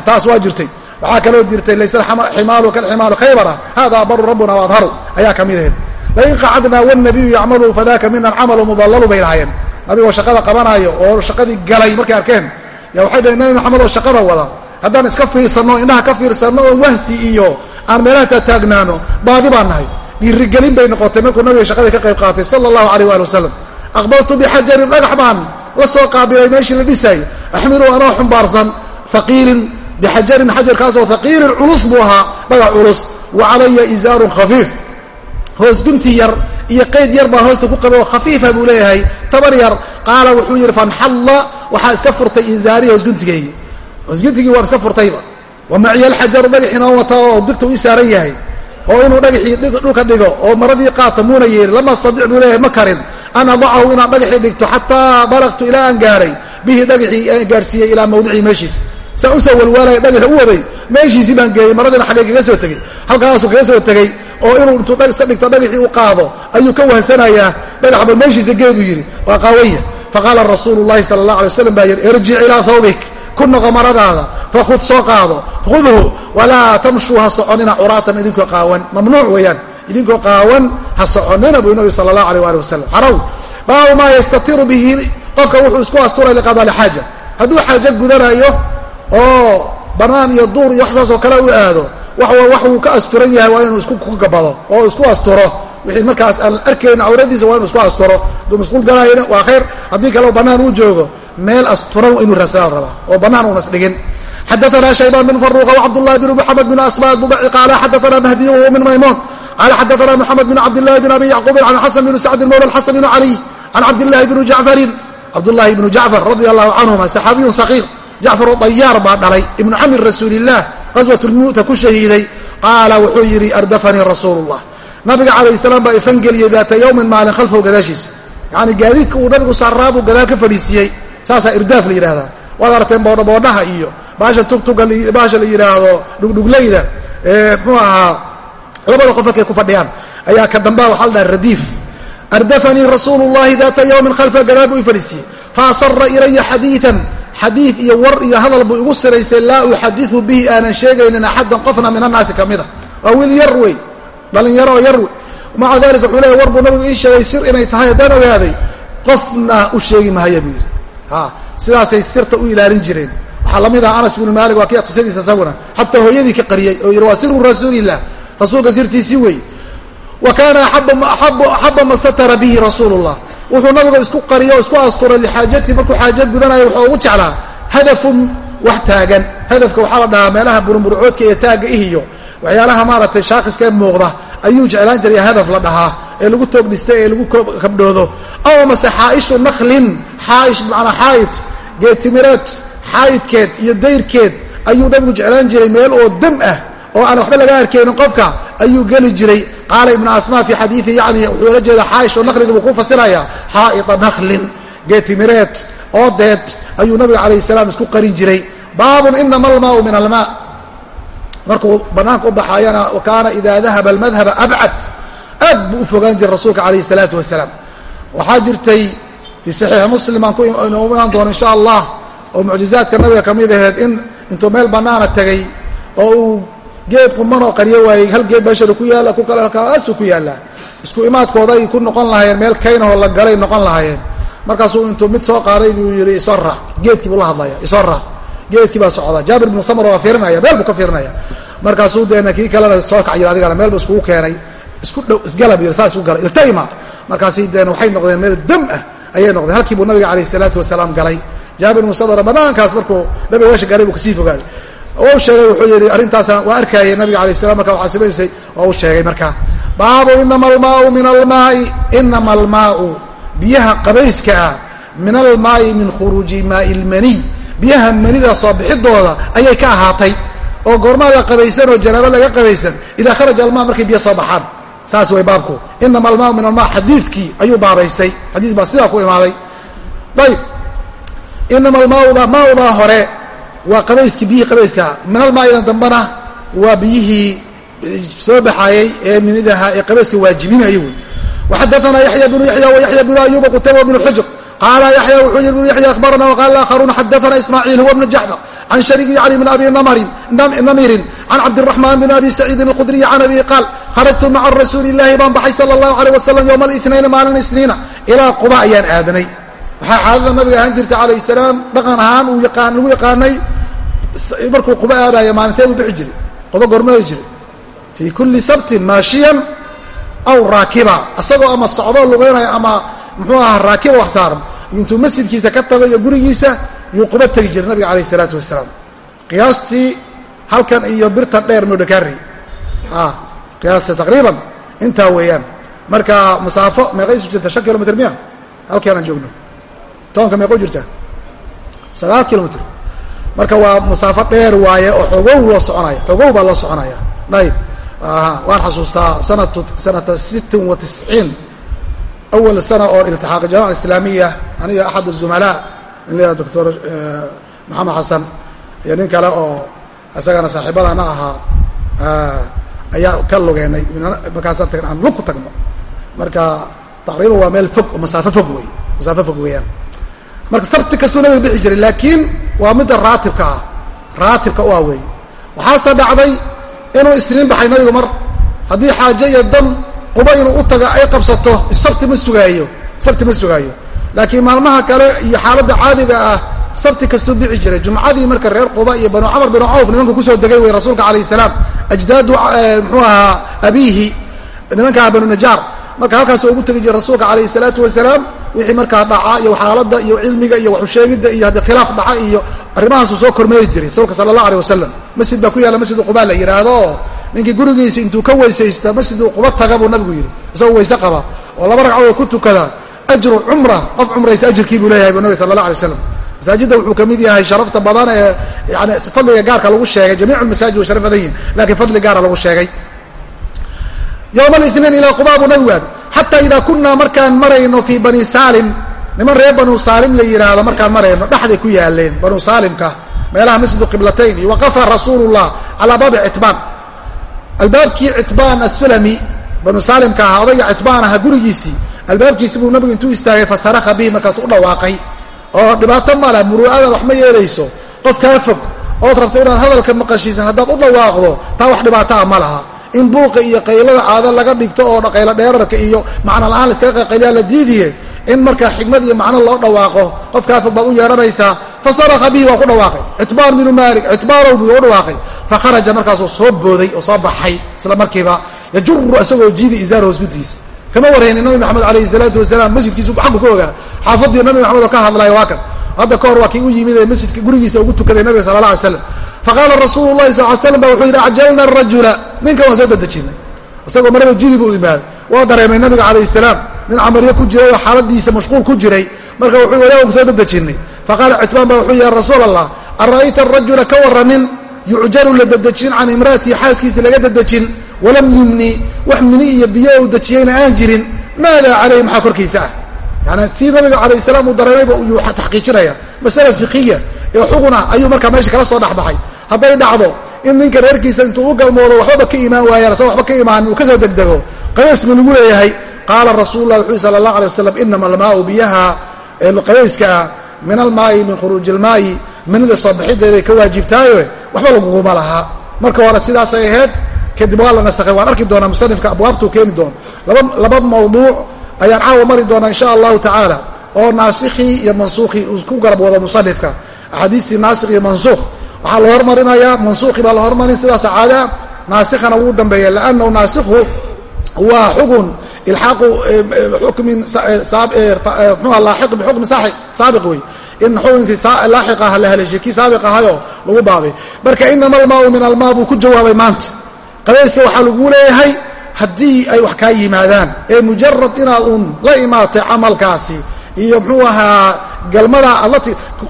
taas waa jirtay. Waxaa kaloo jirtay laysa ximaalu kalximaalu khaybara hada baru rabbuna waadharu ayaa ka mid ahayd. Lain qacadnaa wnabiyu yacmalu fadaka mina camalu mudallalu bay lahaayeen. Nabigoo shaqada qabanaayo oo shaqadii galay markay arkeen. Ya waxay dhaheen nabi maxamed oo shaqada wada haddaan iska fiirsanno indhaha ka fiirsanno oo wahsi iyo aan meelaha taataagnaano baadi baan nahay dhiirigelin bay noqotay. Markuu nabiga shaqadii ka qayb qaatay sala allahu alayh waali wasalam aqbaltu bixajarin dhagax baan la soo qaabilay meeshii la dhisay axmilu anoo xumbaarsan haqiilin bixajarin xajarkaasoo haqiilin culus buu ahaa dhagax culus wa calaya izaarun khafiif. Hoos yar iyo qayd yar baan hoosta ku qabay oo khafiifa buu leeyahay tabar yar qaala wuxuu yidhi fanxalla waxaa iska furtay izaarihi hoosguntigaygi hoosguntigii waan iska furtayba. Wa maciya alxajaru dhagaxiina wata oo digta u saaran yahay oo inuu dhagaxii dhulka dhigo oo maradii qaata muuna yeerin lama astadic buu leeyahay ma karin. An adacahu inaan dhagaxii dhigto xataa balagtu ilaa aan gaaray. Bihi dhagaxii aan gaarsiiyey ilaa mawdicii meeshiisa saa u soo walwaalaya dhagaxi u waday meeshiisii baan geeyey maradiina xaggay kaga soo tegey. Halkaasuu kaga soo tegey oo inuu intuu iska dhigto dhagaxii u qaado ayuu ka wahsanayaa. Dhagax bal meeshiisa geedu yidhi waa qaawaya faqaala rasuulu llahi sala allah alay waslam baa yidhi irjic ilaa thawbik ku noqo maradaada fakhud soo qaado khudhu walaa tamshuu ha soconina curaatan idinkoo qaawan. Mamnuuc weeyaan. Idinkoo qaawan ha soconina buu nabi sala allah aleyh waali wasalam xaraw baabu maa yastatiru bihi qofka wuxuu isku asturay liqada lxaaja hadduu xaajo gudanayo oo banaan iyo duur iyo wax saas oo kale u aado wax uu ka asturan yahay waa inuu isku gabado oo isku asturo. Wixii markaas aan arkayna cawradiisa waa inuu isku asturo. Hadduu masquul galaayana waa khayr. Haddii kaleo bannaan uu joogo meel asturan inuu rasaal rabaa oo bannaan uunas dhigin xadaana shaybaan bin faruqa wcabdullahi bn muxamed bin asma dubaci qaala xadaana mahdiy wahuwa min maymuun qaala xadaana moxamed bin cabdillahi bin abi yacquubin can xasan bn sacdin mawla xasan bn caliy can cabdillahi bni jacfarin cabdullahi bnu jacfar radia allahu canhuma saxaabiyun saqiir jacfaru dayaar baa dhalay ibnu cami rasuulilah qaswat lmu'ta ku shahiiday qaala wuxuu yidhi ardafanii rasuulu llah nabiga calayh salaam baa ifangeliyey daata yowmin maalin khalfahu gadaashiisa yacni gaadiidka uu nabigu saaraabuu gadaal ka fadhiisiiyey saasaa irdaaf la yidhahdaa waad aragteen boodhaboodhaha iyo baasha tugtuga baasha la yidhaahdo dhugdhuglayda ee muxuu ahaa labada qof markay ku fadhiyaan. Ayaa ka dambaa waxaa la dhaha radiif. Ardafanii rasuulu llahi daata yowmin khalfa gadaal buu i fadhiisiiyey fa ilaya xadiian xadiid iyo war iyo hadal buu igu siraystay laa uxadiu bihi aanan sheegaynin axadan qofna min annaasi ka mid a waa wiil yar wey. Dhalinyaro yar wey. Maca dalika wuxuu leeya war buu nabigu ii sheegay sir inay tahay haddaan ogaaday qofna u sheegi mahaya buu yidhi. Sidaasay sirta u ilaalin jireen waxaa la mid ah anas bnu maalik waa kii qisadiisa isaguna xataa hooyadii ka qariyey oo yidhi waa siru rasuulilah rasuulka sirtiisii wey wa kaana axaba ma satara bihi rasuulu llah wuxuu nabigu isku qariyo o isku asturay lixaajatii markuu xaaja gudanayo wuxuu ugu jeclaa hadafun wax taagan. Hadafka waxaa la dhahaa meelaha burumburcoodka iyo taagga ihiyo. Waxyaalaha maaragtay shaakiska ee muuqda ayuu jeclaan jiray hadaf la dhahaa ee lagu toogdhista ee lagu kabdhoodo aw mase xaaishu naklin xaaish bimacnaa xaayid geetimireed xaayidkeed iyo dayrkeed ayuu nabigu jeclaan jiray meel oo dam ah oo aan waxba laga arkaynin qofka ayuu geli jiray. Qaala ibnu asma fi xadiii yani wuxuu la jeeda xaaishu naklin buu ku fasiraya xaa'ida naklin geetimireed oodeed ayuu nabiga calayh salaam isku qarin jiray. Baabun inama almaau min almaa. Markuu banaanka u baxaayana kaana ida dahaba almadhaba abcad aad buu u fogaan jiray rasuulka calayhi salaatu wasalaam. Waxaa jirtay fii saxiixi muslim aan kuinoo imaan doono insha allah oo mucjizaadka nabiga ka mid aheed in intuu meel bannaana tegay oo uu geed qumanoo qaryo waayey hal geed bashara ku yaalla ku kale halkaasuu ku yaallaa. Isku imaadkooday ku noqon lahaayeen meel kaynahoo la galay noqon lahaayeen. Markaasuu intuu mid soo qaaday buu yidhi isora geedkii buu la hadlaya isora geedkii baa socda jaabir bnu samr waa fiirinaya meel buu ka fiirinaya markaasuu deena kii kalena soo kac yiri adigana meel bu iskugu keenay. Isku dhow isgalab yiri saas u galay. Iltayma markaasi deena waxay noqdeen meel dam ah ayay noqdeen. Halkii buu nabiga calayh isalaatu wasalaam galay jaabir bnu samr banaankaas markuu nabiga weesha galay buu ka sii fogaaday oo u sheegay wuxuu yidhi arrintaasa waa arkayay nabiga alayh salam marka waxaa samaysay waa u sheegay marka. Baabu inama almaau min almaai inama almaau biyaha qabayska ah min almaai min khuruuji maai lmaniy biyaha manida soo bixidooda ayay ka ahaatay. Oo goormaa la qabaysan oo janaabo laga qabaysan idaa kharaja almaa markay biyo soo baxaan. Saas way baabku. Inama almaau min almaa xadiidkii ayuu baabaystay. Xadiid baa sidaa ku imaaday. Ayib inama almaauda maaudaa hore waa qabayskii biyihii qabayska. Min almaa'idan dambana waa biyihii eh, soo baxaayey ee minidahaa ee qabayska waajibinaya wey. Waxadaana yaxya bnu yaxya wayaxya bnu ayuba qutayba bnu xujr qaala yaxya wuxuu yiri bnu yaxya akhbarana waqaala aakharuuna xadaana ismaaciil huwa bnu jacfar can sharigi yani bn abi namirin can cabdiraxmaan bn abi saciidin alqudriyi can abihi qaal kharajtu maca rasuuli illahi baan baxay sala allahu aleyh wasalam yowma alinayn maalin isniina. Ilaa quba ayaan aadanay waxaa caadada nabiga ahaan jirta calayh salaam dhaqan ahaan uu yaqaan lagu yaqaanay markuu quba aadayo maalinteedu bixi jiray quba gormadi jiray. Fii kulli sabtin maashiyan aw raakiba. Asagoo ama socdo lugeynaya ama muxuu ahaa raakiba wax saaran intuu masjidkiisa ka tagay gurigiisa yuu quba tegi jiray nabiga calayh isalaatu wasalaam. Qiyaastii halkan iyo birta dheer modhakari a ah, qiyaastii taqriiban intaa weeyaan. Marka masaafo meeqa isu jirta shan kilomitr miya? Halkaanaan joogno tobanka meeqo jirta? Sagaal kilomitr marka waa masaafo dheer waaye oo xogow loo soconaya xogow baa loo soconaya. Ayib waan xasuustaa sanatu sanata sittin wa tisciin. Awal sana oo iltixaaq jamaca islaamiya aniga axad الzumalaa in la doctor maxamed xasan iyo nin kale oo isagana saaxiibadana ahaa ayaa ka lugeenay. Markaasa aan lug ku tagno. Marka taqriiban waa meel fog masaafo fog wey masaafo fog weeyaan marka sabti kastuu nabiga bixi jiray laakiin waa midda raatibka ah. Raatibka u ah wey waxaase dhacday inuu isniin baxay nabigu mar. Haddii xaaje iyo dan quba inuu u taga ay qabsato sabti ma sugaayo sabti ma sugaayo. Laakiin maalmaha kale iyo xaaladda caadiga ah sabti kastuu bixi jiray. Jumcadii marka reer quba iyo banu camar binu cawf nimanku ku soo degay wey rasuulka calayh salaam ajdaadu muxuu ahaa abiihi nimankaa banu najaar marka halkaasuu ugu tegi jiray rasuulka calayhi salaatu wasalaam wixii markaa dhaca iyo xaaladda iyo cilmiga iyo waxusheegidda iyo haddii khilaaf dhaca iyo arrimahaasuu soo kormeeri jiray rasuulka sala allah aleh wasalam masjid baa ku yaalla masjidu quba la yidhaahdo ninkii gurigiisa intuu ka weysaysta masjidu quba taga buu nabigu yidhi. Isagoo weyse qaba oo laba ragcadood ku tukada ajru cumra qof cumraysta ajirkii buu leeyahay bu nabig sala allah alay waslam masaajidda wuxuu ka mid yahay sharafta badan ee yani fadliga gaarka lagu sheegay jamiicu masaajid way sharaf yihiin lakiin fadli gaara lagu sheegay yowma alithnain ilaa quba buu nabigu aaday xataa idaa kunaa markaan marayno fii bani saalim niman reer banu saalim la yidhaahdo markaan marayno dhexday ku yaaleen banu saalimka meelaha masjidu qiblatayn iyo waqafa rasuulullah calaa baabi citbaan albaabkii citbaan asulami banu saalimka ahaa odayga citbaan ahaa gurigiisii albaabkiisi buu nabigu intuu istaagay fastaraka bihi markaas u dhawaaqay oo dhibaato mala muru'ada wax ma yeelayso qof kaa fog ood rabto inaad hadalka maqashiisa haddaad u dhawaaqdo taa wax dhibaataa ma laha in buuqa iyo qaylada caado laga dhigto oo qaylo dheerarka iyo macno la'aan laiskaga qaqayliyaa la diidiye in markaa xikmad iyo macno loo dhawaaqo qofkaa fog baad u yeedhanaysaa fasaraka bihi waa ku dhawaaqay. Citbaan binu maalik citbaanow buu u dhawaaqay. Fakharaja markaasuu soo booday oo soo baxay isla markiiba yajuru isagoo jiidi izaar hoosgudiisa kama warhaynin nabi maxamed alayhi salaatu wasalaam masjidkiisu xaggu ka ogaa. Xaafadii nabi maxamed oo ka hadlaya waa kan. Hadda ka hor waa kii u yimid ee masjidka gurigiisa ugu tukaday nabiga sala la alay slam faqaala rasuulu lahi sal slam ba wuxuu yidhi ajalna arajula ninkan waan soo dadejinay isagoo marada jidib u imaaday waa dareemay nabiga calayh salaam nin camalyo ku jiray oo xaaladiisa mashquul ku jiray marka wuxuu wala ku soo dadejinay faqaala citbaan ba wuxuu ya rasuul allah ara'ayta arajula ka warranin yucjaru la dadejin can imra'atihi xaaskiisa laga dadejin walam yumni wax mini iyo biyo uu dejiyeyna aan jirin maada calayhi maxaa korkiisa ah yani tii nabiga calayh salaam uu dareemayba yuu taxqiijinaya masala fiqiya xuguna ayuu markaa meesha kala soo dhexbaxay. Hadday dhacdo in ninka reerkiisa intuu u galmoodo waxbaba ka imaan waayaan asagoo waxba ka imaanin uu ka soo degdego. Qabaysma lagu leeyahay qaala rasuulu lah sala allah alay wasalam inama almaau biyaha qabayskaah min almaayi min khuruuji ilmaayi minida soo bixideeday ka waajibtaayo waxba laguguma lahaa marka hore sidaasay ahayd kadib waa la nasakhay waan arki doonaa musanifka abwaabtuu keeni doono laba mawduuc ayaan caawa mari doonaa insha allahu tacaala oo naasikhii iyo mansuukhii uu ku garab wado musanifka axaadiistii naasikh iyo mansuukh. Waxaa la hormarinayaa mansuukhii baa la hormarin sidaas caada naasikhana wuu dambeeya liannahu naasikhu waa xugun ilxaaqu xukmin mxuha laaxiq bixukmi saabiq wey in xukunkii laaxiq ah la haleeshay kii saabiq ahayoo lagu baabay. Marka inama almaau min almaa buu ku jawaabay maanta. Qabayska waxaa lagu leeyahay haddii ay wax kaa yimaadaan ee mujarad inaad uun la imaatay camalkaasi iyo mxuu ahaa galmada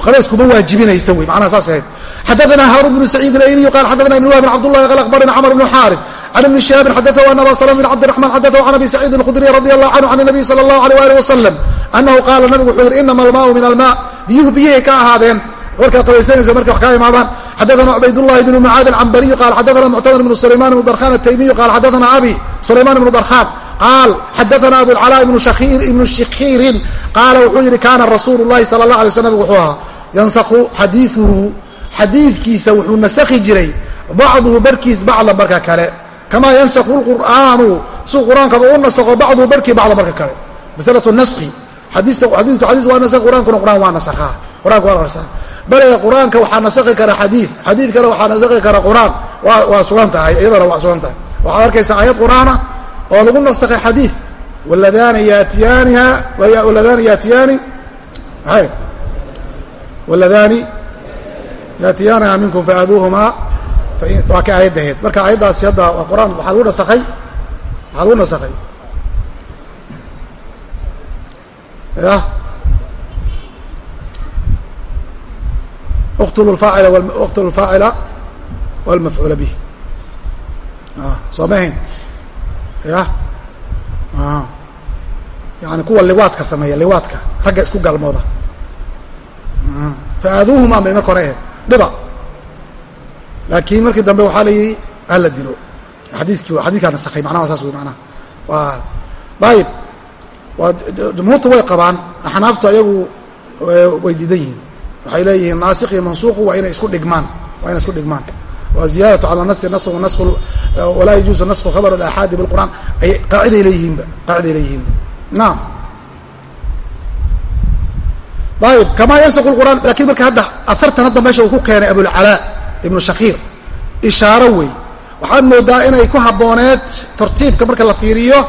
qabays kuma waajibinaysa wey macnaha saas ahayd. Xadaana haarun bnu saciid alayliyu qal xadana ibn wahbin cabdullahi qal akhbarana camr bnu xaarif can ibni shihaabin xadatahu an aba slm bn cabdiraxman xadatahu can abi saciidin alkhudriy radi allahu canhu can nabiy sala allahu alيh ali wasalam anahu qaala nabigu wuxuu yidhi inama almaau min almaa. Biyuhu biyahay ka ahaadeen warkaad qabaysanaysa markay wax kaa imaadaan. Xadaana cubaydullahi bnu mucaad alcambariyu qaal xadaana muctamir bnu sulayman bnu darkhan ataymiyu qaal xadaana abi sulayman bnu darkhan qaal xadaana abulcalaa ibnu shikiirin qaala wuxuu yidhi kaana rasuulu llahi sala allah alay sl nabig wuxuu ahaa yansakhu xadiiuhu xadiidkiisa wuxuu nasakhi jiray bacduhu barkiis bacda marka kale kamaa yansakhu lqur'aanu suu qur'aankaba u nasakho bacduhu barkii bacda marka kale masalatu naskhi xadiiku xadiis waa nasakh qur'aankuna qur'aan waa nasakhaa qur'aanka waa nasaa bale qur'aanka waxaa nasakhi kara xadiid xadiid kale waxaa nasakhi kara qur'aan waa sugan tahay iyadana waa sugan tahay waxaad arkaysaa aayad qur'aana oo lagu nasakhay xadiid. Waladaani yaatiyaaniha waladaani yaatiyaani maxay waladaani yaatiyaanaha minkum faaduuhumaa waa ka aayaddaheed marka aayaddaasi hadda waa qur'aan waxaa lagu nasakhay waxaa lagu nasakhay. Ya. Uqtulu faacila uqtulu lfaacila walmafcuula bih soo mahayn ya? Yani kuwa liwaadka sameeya liwaadka. Ragga isku galmooda. Faaaduuhumaa bay marka hore aheed dhiba. Laakiin markii dambe waxaa layihi hala dilo. Xadiiskii xadidkaa nasakhay macnaha saas wey manaha waa dayib waa jumhuurta way qabaan. Axnaaftu ayagu way diidan yihiin. Waxay leeyihiin naasikh iyo mansuuqu waa inay isku dhigmaan. Waa inay isku dhigmaan. Waa ziyadatu cala nasi nasku nasku walaa yajuusu nasku khabar alaxaadi bilqur'aan ay qaaciday leeyihiinba qaaciday leeyihiinba. Naam. Ayib kamaa yansaqu lqur'aan lakiin marka hadda afartan hadda meesha uu ku keenay abulcalaa ibnu shakiir ishaaro wey waxaad moodaa inay ku habbooneed tartiibka marka la fiiriyo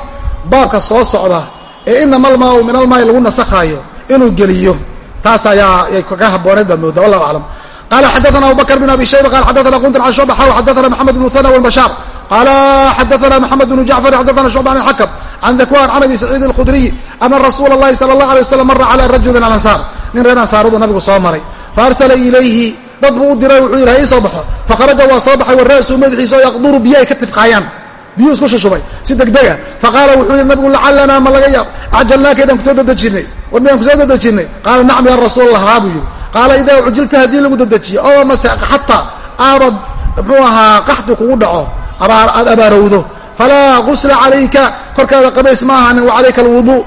baabka soo socda ee inama almaau min almaai lagu nasakhaayo inuu geliyo. Taas ayaa ay kaga habbooneed baad moodaa wallahu aclam qala xadaana abubakr bn abi shayba qala xadaana qundr can shucba xaw xadaana maxamed bn hana wlbashaar qala xadaana maxamed bn jacfar xadaana shucba an xakam can dakwan can abi saciid alkhudriy ana rasuula اllahi sala اllah alay waslam mara cala rajuli min alansaar nin reer ansaaradu nabigu soo maray faarsala ilayhi dad buu u diray wuxuu yidhi ha ii soo baxo fakharaja waa soo baxay wara'suu madaxiisa oo yaqduru biyo ay ka tifqaayaan biyuu isku shushubay si degdega faqaala wuxuu yidhi nabigu lacalanaa ma laga yaab acjalnaakaydaan ku soo dadejinay war miyaan ku soo dadejinay qaala nacam ya rasuul allah haa buu yidhi qaala idaa cujilta haddii lagu dadejiyo oo mase xataa aabad muxuu ahaa qaxdi kugu dhaco aad abaarowdo. Falaa gusla calayka korkaada qabays ma ahanin wa calayka alwuduu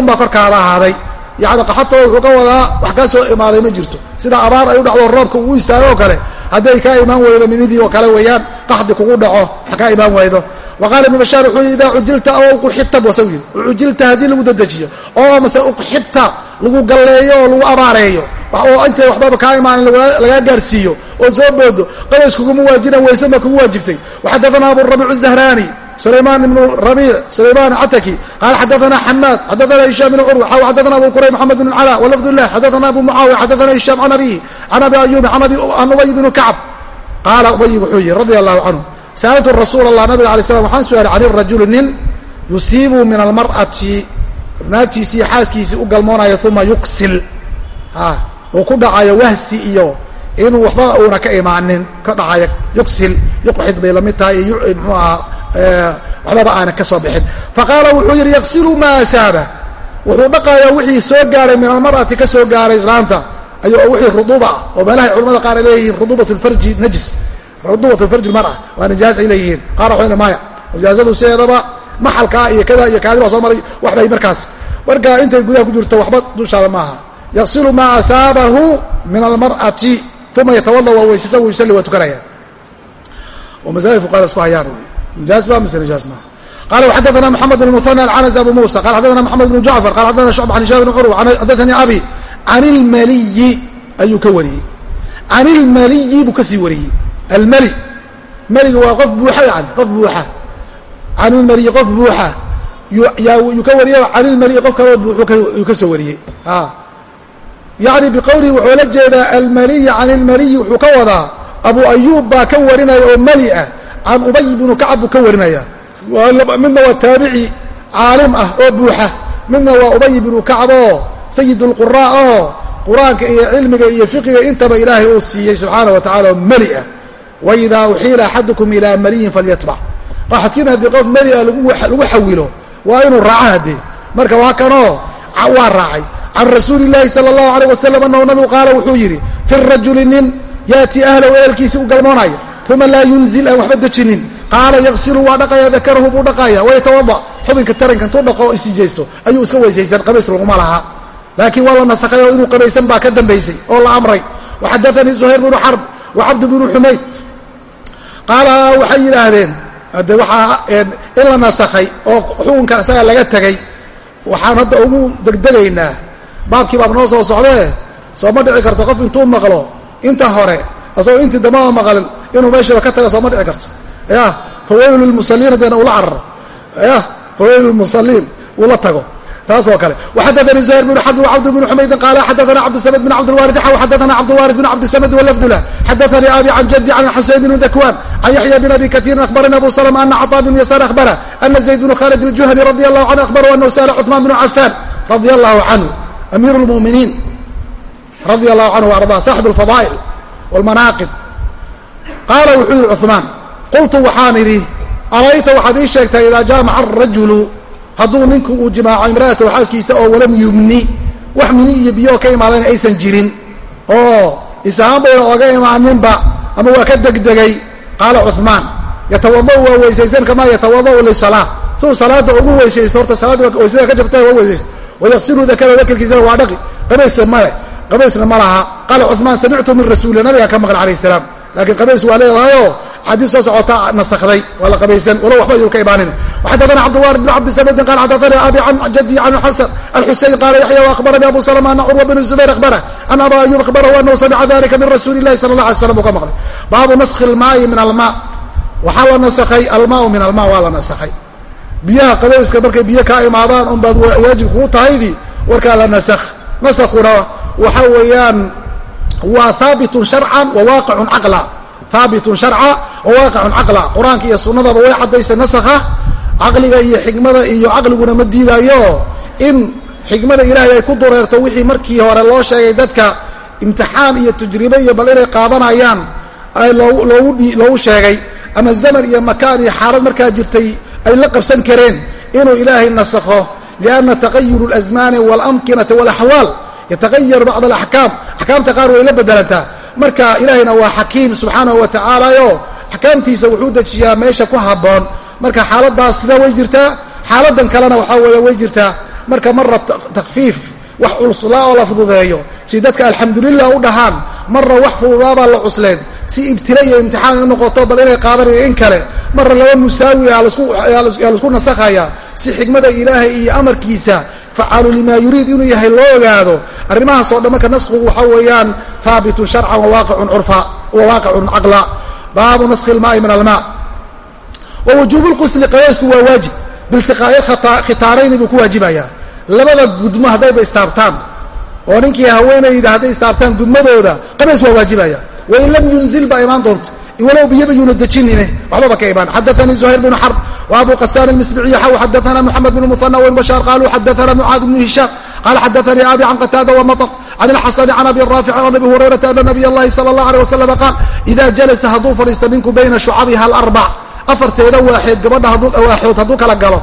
unbaa korkaada ahaaday. Yacni qaxatoo wuxuu ka wadaa wax kaa soo imaaday ma jirto. Sida abaar ay u dhacdo roobka uu istaago oo kale hadday kaa imaan weydo minidii oo kale weeyaan qaxdi kugu dhaco wax kaa imaan waydo. Wa ibnu bashaar wuxuu yidhi idaa cujilta aw uquxibta bu asagu yidhi. Ucujilta haddii lagu dedejiyo oo mase uqxibta lagu galleeyo oo lagu abaareeyo oo intay waxbaba kaa imaanin lagaa gaarsiiyo oo soo boodo. Qabays kuguma waajinan waysan baa kugu waajibtay. Waxadaana aburabiic zahraani sulayman ibnu rabiic sulayman cataki qaala xadaana xamaad xadaana hishaam bn curwa xaw xadaana abu qurayb maxamed bn cala walafd lah xadaana abu mucaawiya xadaana hishaam can abihi can abi ayubi can ubay bni kacb qaala ubay wuxuu yihi radia allahu canhu sa'altu rasuul allah nabiga alay slam waxaan su'aalay can irajuli nin yusiibu min almar'ati naagtiisii xaaskiisii u galmoonaya uma yuksil uu ku dhacayo wahsi iyo inuu waxba uuna ka imaanin ka dhacayo yuksil yuqxid bay la mid tahay iyo mxuu ahaa waxbaba aanan ka soo bixin. Faqaala wuxuu yidhi yaqsilu maa asaaba. Wuxuu dhaqayaa wixii soo gaaray min almar'ati ka soo gaaray islaanta. Ay wixii ruduuba ah oo meelahay culamada qaar ay leeyihiin ruduubat lfarji najis. Ruduubat lfarji lmar'a waa nijaas ay leeyihiin. Qaar waxayna maya nijaasadu sideedaba maxalkaa iyo kada iyo kaadi baa soo maray waxbay markaas. Marka intay gudaha ku jirto waxba dushaada maaha yaqsilu maa asaabahu min almar'ati uma yatawala waa weysasa wuu yusalli waa tukanaya oo masail fuqahada isku hayaan wey nijaas ba mise nijaas maaha qala wxadana mxamed bn muhana alcanas abu musa qala xadana mxamed bn jacfar qala xadana shucba an hishaam bn curw xadanii abi can ilmaliyi ayuu ka wariyey. Can ilmaliyi buu ka sii wariyey. Almali meliga waa qof buuxa yani qof buuxa. Can ilmaliyi qof buuxa. Yuu ka wariyey can ilmaliyi qof kaloo buuxuu ka soo wariyey yani biqowlihi wuxuu la jeedaa almaliyi can ilmaliyi wuxuu ka wadaa abu ayuub baa ka warinaya oo mali ah can ubay bnu kacab buu ka warinaya. Midna waa taabici caalim ah oo buuxa midna waa ubay bnu kacab oo sayid lquraa oo qur'aanka iyo cilmiga iyo fiqiga intaba ilaahay uu siiyey subxaana wa tacala oo meli ah. Waidaa uxiila axadukum ilaa maliyin falyatbac. Axadkiina haddii qof meli ah lagu xawilo waa inuu raaco haddee marka waa kanoo waa raacay can rasuuli illaahi sala allahu alayh wasalam anahu nabigu qaala wuxuu yidhi fi rajuli nin yaati ahlahu ehelkiisi u galmoonaya uma laa yunzil waxba dejinin. Qaala yaqsilu waa dhaqaya dakarahu buu dhaqaya wayatawada xubinka taranka intuu dhaqo o isijaysto ayuu iska weysaysan qabays laguma laha. Laakiin waa la nasakhay oo inuu qabaysan baa ka dambaysay oo la amray. Waxadaanii zuhayr bnu xarb wa cabd bnu xumayd qaala waxay yidhaahdeen de waxaa in la nasakhay oo xukunka isaga laga tegay waxaan hadda ugu degdegaynaa baabkii baab noo soo socdee soo ma dhici karto qof intuu maqlo inta hore asagoo intii dambaba maqlin inuu meeshaba ka tago soo ma dhici karto ya fawaylu lilmusaliin hadeena ula cararo ya fawaylu lmusaliin uu la tago taasoo kale وxadثnي زهير بن xرب وcبد بن حmayd qال xadثna cبدالسمد بن cبدالوارث xw xadثna cبدالوارث بن cبدالسمد والفdله xadثnي أbي عن جدي عن حuسين بن ذكوان عن يحيى بن أبي كثير أخبرnي أبو سلمة أن cطاء بن يسار أخبره أن زيد بن khالد الجuهني رضي الله عنه أخبره أنه سأل cثمان بن عفان رضي الله عنه أمير المؤمنين رضي الله عنه وأرضاه صاحب الفضائل والمناaqب qaala wuxuu yihi cثmaan qultu waxaan idhi arayta waxaad ii sheegtay idaa jaamaca الرaجuل hadduu ninku uu jimaaco imra'atahu xaaskiisa oo walam yumni wax mini iyo biyoo ka imaadayna aysan jirin oo isahaanbayna ooga imaaninba ama waa ka degdegay qaala cuثmaan yatawadau waa weysaysan kamaa yatawadau lisalaa suu salaada ugu weysaysto horta salaadda weysada ka jabta waa weysaysto wayasiru dakara dakarkiisana waa dhaqi qabaysna male qabaysna ma laha qaala cumaan samictu min rasuuli nabiga ka maqan calayh salaam laakiin qabays waa leedahayoo xadiis soo socota nasakday waa la qabaysan walow waxba yuu ka imaanin xadana cabdiwarid bn cabdi samidin qal xadaanii abi an jaddi can xasan alxuseyn qaala yaxya waahbaranii abu salma ana curwa bn zubayr ahbara an aba ayub ahbarahu anahu samica dalika min rasuuli ilahi sala la alay slam uu ka maqlay baabu naskhi almaai min alma waxaa la nasakhay almaau min alma waa la nasakhay biyaha qabeyska markay biyo kaa imaadaan unbaad waajib kuu tahaydii warkaa la nasakh. Nasakhuna waxa weeyaan waa haabitun sharcan wa waaqicun caqla. Haabitun sharca wa waaqicun caqla. Qur'aanka iyo sunnadaba way caddaysay nasakha caqliga iyo xigmada iyo caqliguna ma diidaayo. In xikmada ilaahay ay ku dureerto wixii markii hore loo sheegay dadka imtixaan iyo tajribo iyo bal inay qaadanayaan loogu sheegay. Ama zaman iyo makaan iyo xaalad markaa jirtay ay la qabsan kareen inuu ilaahay nasakho lianna taqayur اlasmaani walamkinata walaxwaal yataqayar bacd alaxkaam axkaamta qaar way la bedelantaa marka ilaahayna waa xakiim subxaanahu wa tacaalayo axkaamtiisa wuxuu dejiyaa meesha ku haboon marka xaaladaas sida way jirtaa xaaladan kalena waxaa weeye way jirtaa. Marka mara takfiif wax culslaa oo la fududeeyo. Si dadka alxamdulilah u dhahaan marra wax fududaabaa la cusleen si ibtila iyo imtixaan u noqoto bal inay qaadanayo in kale. Marra laba musaawi yaa la isku nasakhayaa si xikmada ilaahay iyo amarkiisa facaalu limaa yuriid inuu yahay loo ogaado. Arrimahaasoo dhan marka naskhigu waxaa weeyaan haabitun sharcan wawaaqicun curfa wawaaqicun caqla. Baabu naskhi ilmaai min almaa wa wujuubu lqusli qabaysku waa waajib. Biltiqaa'i khitaarayni buu ku waajibayaa labada gudmo haddayba istaabtaan. Oo ninkii haweenayda hadday istaabtaan gudmadooda qabays waa waajibaya wain lam yunzil baa imaan doonta walow biyaba yuuna dejinine waxbaba ka imaan xadaanii zuhayr bnu xarb وabu qasaan الmisbiciy xaw xadaثna mحamed بن مثنى وn bشhاr qaluu xadaثna mعاad بن هiشhاm qala xadaثnii abi can qتاada وmطر can الxasn can abi raafic can abi hurayraةa ana نabiy الlahi salى الlaه عalيه وsلم qaal إida jalasa hadduu fadhiisto ninku bayna shucabiha aلarبc afarteeda waaxeed gabadha waaxood hadduu kala galo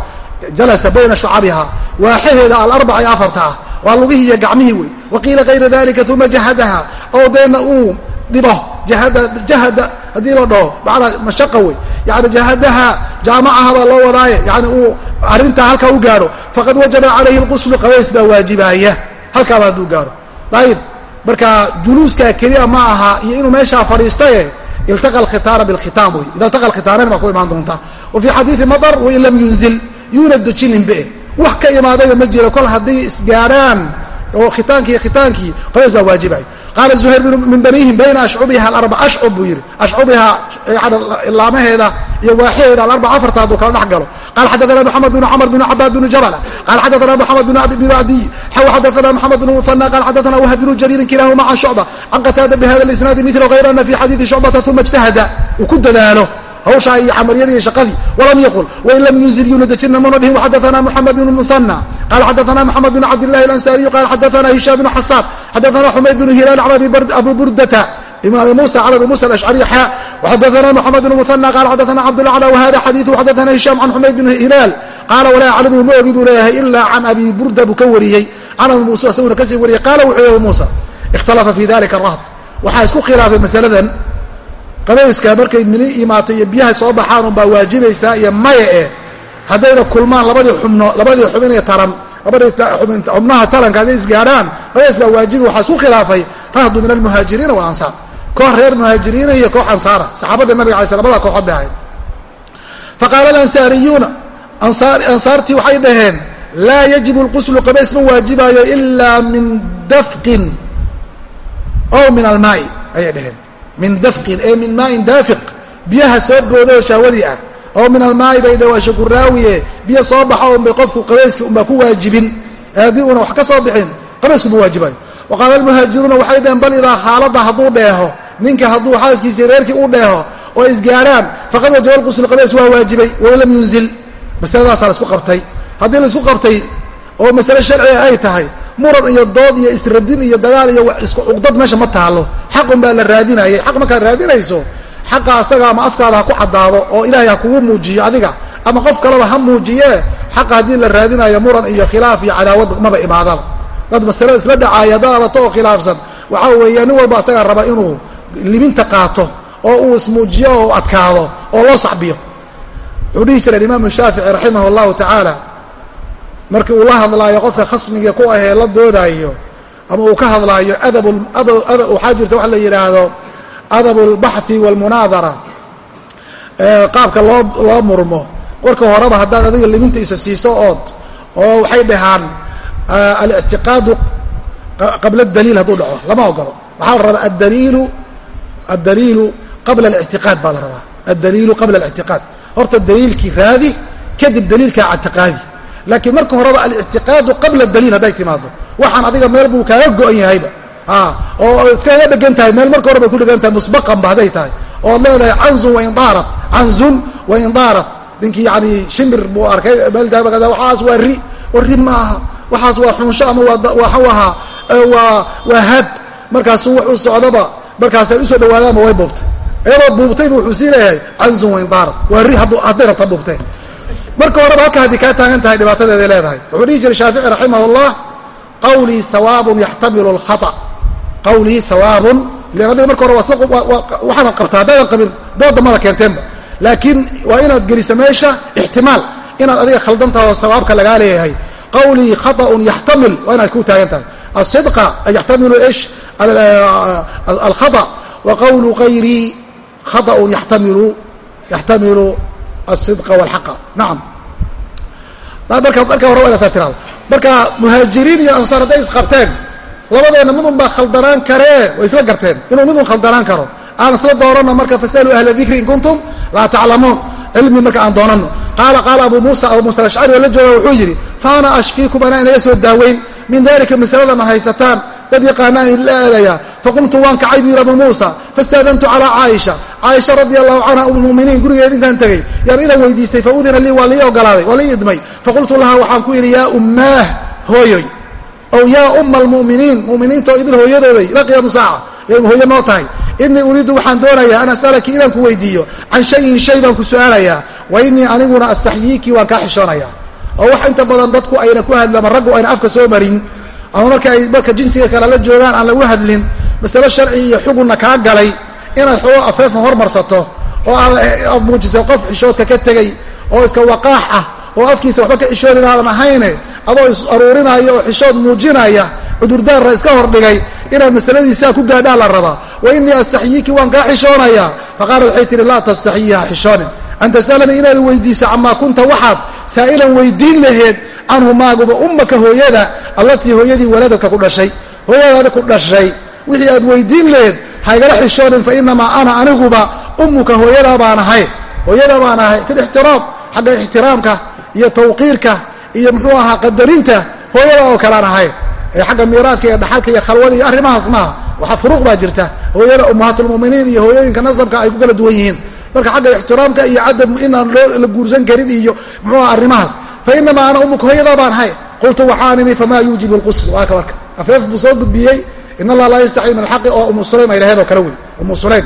jalasa bayna shucabiha waaxaheeda alarbac ee afarta ah waa lugihii iyo gacmihii wey waqiila kayra dalika uma jahadaha oo deena uu dhibo jahada haddii la dhaho manaa mashaqa wey. Yani jahadaha jaamacaha baa loo wadaaye yani uu arrintaa halkaa u gaaro faqad wajaba calayhi lquslu qabays baa waajibaaya. Halkaaba hadduu gaaro ayib marka juluuskaa keliya ma aha iyo inuu meeshaa fadhiistaye iltaqa alkhitaana bilkhitaam wey. Ida iltaqa alkhitaanayn baa ku imaan doonta wa fii xadiidi matar wain lam yunzil yuuna dejininbe wax ka imaadayba ma jiro kol hadday isgaadhaan oo khitaankii khitaankii qabays baa waajibaya qaala zuhayr min banihim bayna ashcubiha alarba ashcub buu yidhi ashcubiha laamaheeda iyo waaxaheeda alarba afarta hadduu kala dhex galo qala xadaana moxamed bn cmr bn cabaad bn jabla qala xadaana moxamed bn adiy xaw xadaana moxamed bn muhana qala xadaana wahb bnu jariirin kilahuma can shucba can qataada bihada isnaadi mil hayr ana fi xadiidi shucbata uma ijtahada uu ku dadaalo hawshaa iyo camalyadii shaqadii walam yaqul wain lam yunzil yunadajina mana dhihin xadaana muxamed bn muhana qala xadaana moxamed bn cabdillahi alansariyu qala xadaana hishaam bn xasaan xadaana xumayd bn hilaal an abi burdata ibn abi musa can abi musa alashcari xaa waxadaana moxamed bn muhana qala xadaana cabdulacla wahada xadiiu xadaana hishaam can xumayd bn hilaal qaala walaa yaclamu ma ogi buu leeyahay ilaa can abi burda buu ka wariyey can abi muuse asaguna ka sii wariyey qaala wuxuu abu muusa ikhtalafa fi dalika rahd waxaa isku khilaafay masaladan qabayska markay mini imaato iyo biyaha soo baxaan unbaa waajibaysaa iyo maya eh haddayna kulmaan labadii xubno labadii xubin iyo taran labadii xubnaha taranka hadday isgaadhaan qabays baa waajibi waxaa isku khilaafay rahdu min almuhaajiriina walansaar koox reer muhaajiriina iyo koox ansaara. Saxaabada nabiga alay sl labada kooxood bay ahayd. Faqaala alansaariyuuna ansaartii waxay dhaheen laa yajibu lquslu qabays ma waajibaayo ilaa min dafqin ow min almaai ayay dhaheen min dafqin ee min maain daafiq. Biyaha soo booda oo shahwadii ah oo min almaai bay dhah waa shakuraawiye. Biyo soo baxa unbay qofku qabayska unbaa ku waajibin. Haddii uuna wax ka soo bixin qabaysku ma waajibayo wa qaala almuhaajiruuna waxay dhaheen bal idaa khaalada hadduu dheeho ninka hadduu xaaskiisii reerkii u dheeho oo isgaadhaan faqad wajaba lquslu qabays waa waajibay wain lam yunzil. Masaladaasaa la isku qabtay. Haddii la isku qabtay oo masale sharciga ay tahay muran iyo dood iyo isradin iyo dagaal iyo isku cuqdad meesha ma taalo xaqun baa la raadinayay. Xaq markaad raadinayso xaqa asaga ama afkaada ha ku caddaado oo ilaahay ha kugu muujiyo adiga ama qof kaleba ha muujiyee xaqa haddii la raadinayo muran iyo khilaaf iyo cadaawad maba imaadaba dad masale isla dhacaaya dad alato oo khilaafsan waxaa weeya nin walba asaga raba inuu libinta qaato oo uu ismuujiyo oo adkaado oo loo saxbiyo. Wuxuu dhihi jiray imaamu shaafici raximah allahu tacaala markii uu la hadlaayo qofka khasmiga ku ahee la doodaayo ama uu ka hadlaayo adab waxaa jirta waxa la yidhaahdo adab اlbaxthi wاlmunaadara qaabka loo loo murmo warka horeba haddaad adiga liminta isa siiso ood oo waxay dhahaan alictiqaadu qabla اdaliil hadduu dhaco lama ogolo waxaa la rabaa adaliilu addaliilu qabla اlictiqaad baa la rabaa addaliilu qabla اlictiqaad horta daliilkii raadi kadib daliilkaa ictiqaadi laakiin marka horeba alictiqaadu qabla daliil hadday timaado waxaan adiga meel buu kaaga go-an yahayba. Oo iskaga dhegan tahay meel marka hore bay ku dhegan tahay musbaqanba hadday tahay. Ood leedahay canzun waindaarat canzun waindaarat ninkii yani shimbir buu arkay meeltaa waxaas waa ri war ri ma aha waxaas waa xunsho ama waxuu ahaa waa waa had. Markaasu wuxuu socdaba markaasay u soo dhawaadaanba way buubtay. Iyadoo buubtayba wuxuu sii leeyahay canzun waindaarat waa ri hadday rabta buubtee marka horeba halka haddii kaa taagan tahay dhibaatadeeday leedahay. Wuxuu dhihi jiray shaafici raximah qawlii sawaabun yaxtamilu اlkhaطأ qawlii sawaabun ilan adiga marka hore waxaadan qabta haddaadan qabin dooda mada keenteenba laakiin waa inaad geliso meesha ixtimaal inaad adiga khaldantaha oo sawaabka lagaa leeyahay qawlii khaطأun yaxtamil waa inaad ku taagan tahay asidqa yaxtamilu ish alkhaطأ wa qawlu gayrii khaطأun yaxtamilu yaxtamilu asidqa walxaqa nacam marka marka hore waa inasaa tirado marka muhaajiriin iyo ansaar hadday isqabteen labadeenna midun baa khaldanaan karee way isla garteen. Inuu midun khaldanaan karo. Aan isla doorano marka fasaluu ahla dikri in kuntum laa taclamuun. Cilmi marka aan doonano qaala qaala abu muusa abu muusa alashcari oo la jooga wuxuu yidhi fa ana ashfiikum anaa inaga soo daaweyn. Min dalika masaladan haysataan. Dad yaqaanaan idinla aadayaa faqumtu waan kacay buu yidhi abu muusa. Fastaadantu calaa caaisha caaisha radia allahu canha ummuminiin gurigeed intaan tegey yaan idan weydiistay fa udina lii waa lii ogolaaday waa lii idmay. Faqultu laha waxaan ku yidhi yaa ummaah hooyoy. Ow yaa umma almu'miniin mu'miniintaoo idin hooyadooday ila qiyaamu saaca hooyo noo tahay inii uriidu waxaan doonayaa an as'alaki inaan ku weydiiyo. Can shayin shay baan ku su'aalayaa. Wa innii aniguna astaxyiiki waan kaa xishoonayaa. Oo wax inta badan dadku ayna ku hadlama raggu ayna afka soo marin. Ama marka ay marka jinsiga kale la joogaan aan lagu hadlin masale sharci iyo kaa galay inaad xoogo afeefa hormarsato oo aad muujisay qof xishoodka ka tegey oo iska waqaax ah oo afkiisa waxba ka xishoonin aadan ahayne adoo is aruurinaya oo xishood muujinaya cudurdaarra iska hordhigay inaad masaladiisaa ku gaadhaa la rabaa. Wa innii astaxyiiki waan kaa xishoonayaa faqaalat waxay tihi laa tastaxyiiha xishoonin an tasalanii inaad weydiisa camaa kunta waxaad saa'ilan weydiin laheed canhu maaguba ummaka hooyada allatii hooyadii waladadka ku dhashay hooyadaada ku dhashay. Wixii aad weydiin laheed haygala xishoonin fa inamaa ana aniguba ummuka hooyadaa baan ahay. Hooyadaa baan ahay fi lixtiraam xagga ixtiraamka iyo tawqiirka iyo muxuu ahaa qadarinta hooyadaa oo kalean ahay. Ee xagga miiraadka iyo dhaxalka iyo khalwada iyo arrimahaas maaha waxaa furuuq baa jirta. Hooyada ummahaatulmu'miniin iyo hooyooyinka nasabka ay ku kala duwan yihiin. Marka xagga ixtiraamka iyo cadam inaan la guursan karin iyo muxuuha arrimahaas fa inamaa ana umuka hooyadaa baan ahay. Qultu waxaan imi famaa yuujibu lqusl waa ka marka afeef buu soo gudbiyey in allah laa yastaxyi min alxaqi oo umu sulaym ay laheed oo kale wey umu sulaym.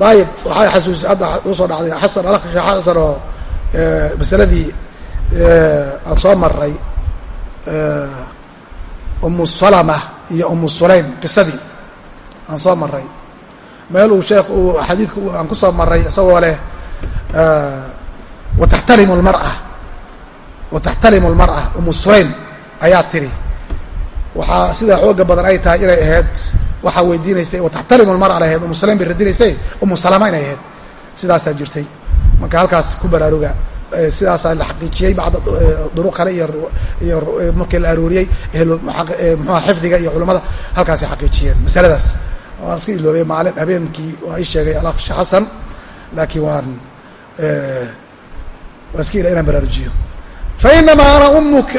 Ayib waxay xasuusi hadda u soo dhacday xasan alakh xasan oo masaladii aan soo maray umu salama iyo umu sulaym qisadii aan soo maray meel uu sheekh uu xadiidku aan ku soo maray isagoo leh wataxtalimu lmara wataxtalimu lmar'a umu sulaym ayaa tiri waxaa sidaa xooga badan ay tahay inay ahayd waxaa weydiinaysay wataxtalimu lmara ay ahayd umu sulaym bay radinaysay umu salama inay ahayd. Sidaasaa jirtay. Marka halkaas ku baraaruga sidaasaa la xaqiijiyey bacda duruq kale iyo iyo markii la arooriyey mxuha xifdiga iyo culamada halkaasay xaqiijiyeen masaladaas. Waan iska iloobay maalin habeenkii waa ii sheegay alakh xasan laakiin waan waan iska ila inaan baraarujiyo fa inamaa ana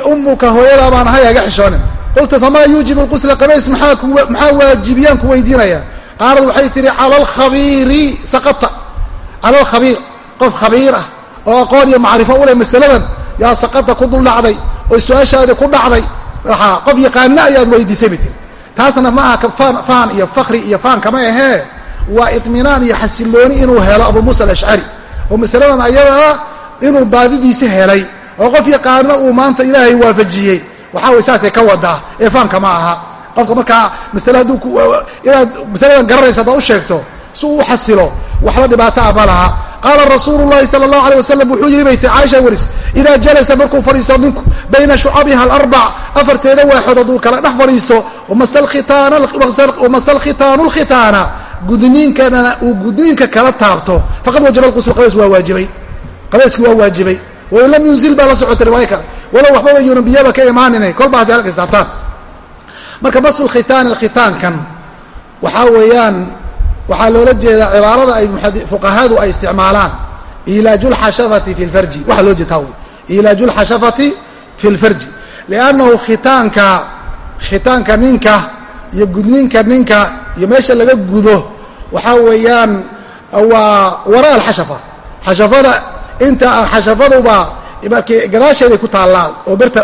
ummuka hooyadaa baan ahay aga xishoonin qultu famaa yuujibu lqusla qabays maxaa waajibiyaan ku weydiinaya qaalad waxay tihi cala alkhabiiri saqata cala alkhabiir qof khabiir ah oo aqoon iyo macrifo u leh masaladan yaa saqata ku dul dhacday oo su'aashaadii ku dhacday waxaa qof yaqaana ayaad weydiisay bay tiri taasna ma aha faan iyo fakri iyo faan kama ahee waa iطminaan iyo xasilooni inuu helo abu muusa alashcari oo masaladan ayadaa inuu baadidiisi helay oo qof yaqaano uu maanta ilaahay waafajiyey. Waxaa way saasay ka wadaa ee faanka ma aha. Qofka markaa masale hadduu inaad masaladan garanaysa haddaad u sheegto si uu u xasilo waxba dhibaato ah ma laha. Qaala rasuulu llahi sala allahu alay wasalam wuxuu yidhi bay ti caaisha waris idaa jalasa markuu fadhiisto ninku bayna shucabiha alarbac afarteeda waaxood hadduu kala dhex fadhiisto wamasa alkhitaanu lkhitaana gudniinkana uu gudniinka kala taabto. Faqad wajaba alqusl qabays waa waajibay. Qabayskii waa waajibay wain lam yunzil baa la socotay riwaayo kale. Walow waxbaba yuuna biyaba ka imaaninay kolba hadday halka istaabtaan marka masu lkhitaani alkhitaankan waxaa weeyaan waxaa loola jeedaa cibaarada ay fuqahadu ay isticmaalaan. Ilaaju lxashafati fi lfarji waxaa loo jeetaa wey ilaaju lxashafati fi lfarji liannahu khitaanka khitaanka ninka iyo gudninka ninka iyo meesha laga gudo waxaa weeyaan waa waraa alxashafa xashafada inta aan xashafaduba gadaasheeday ku taallaa oo berta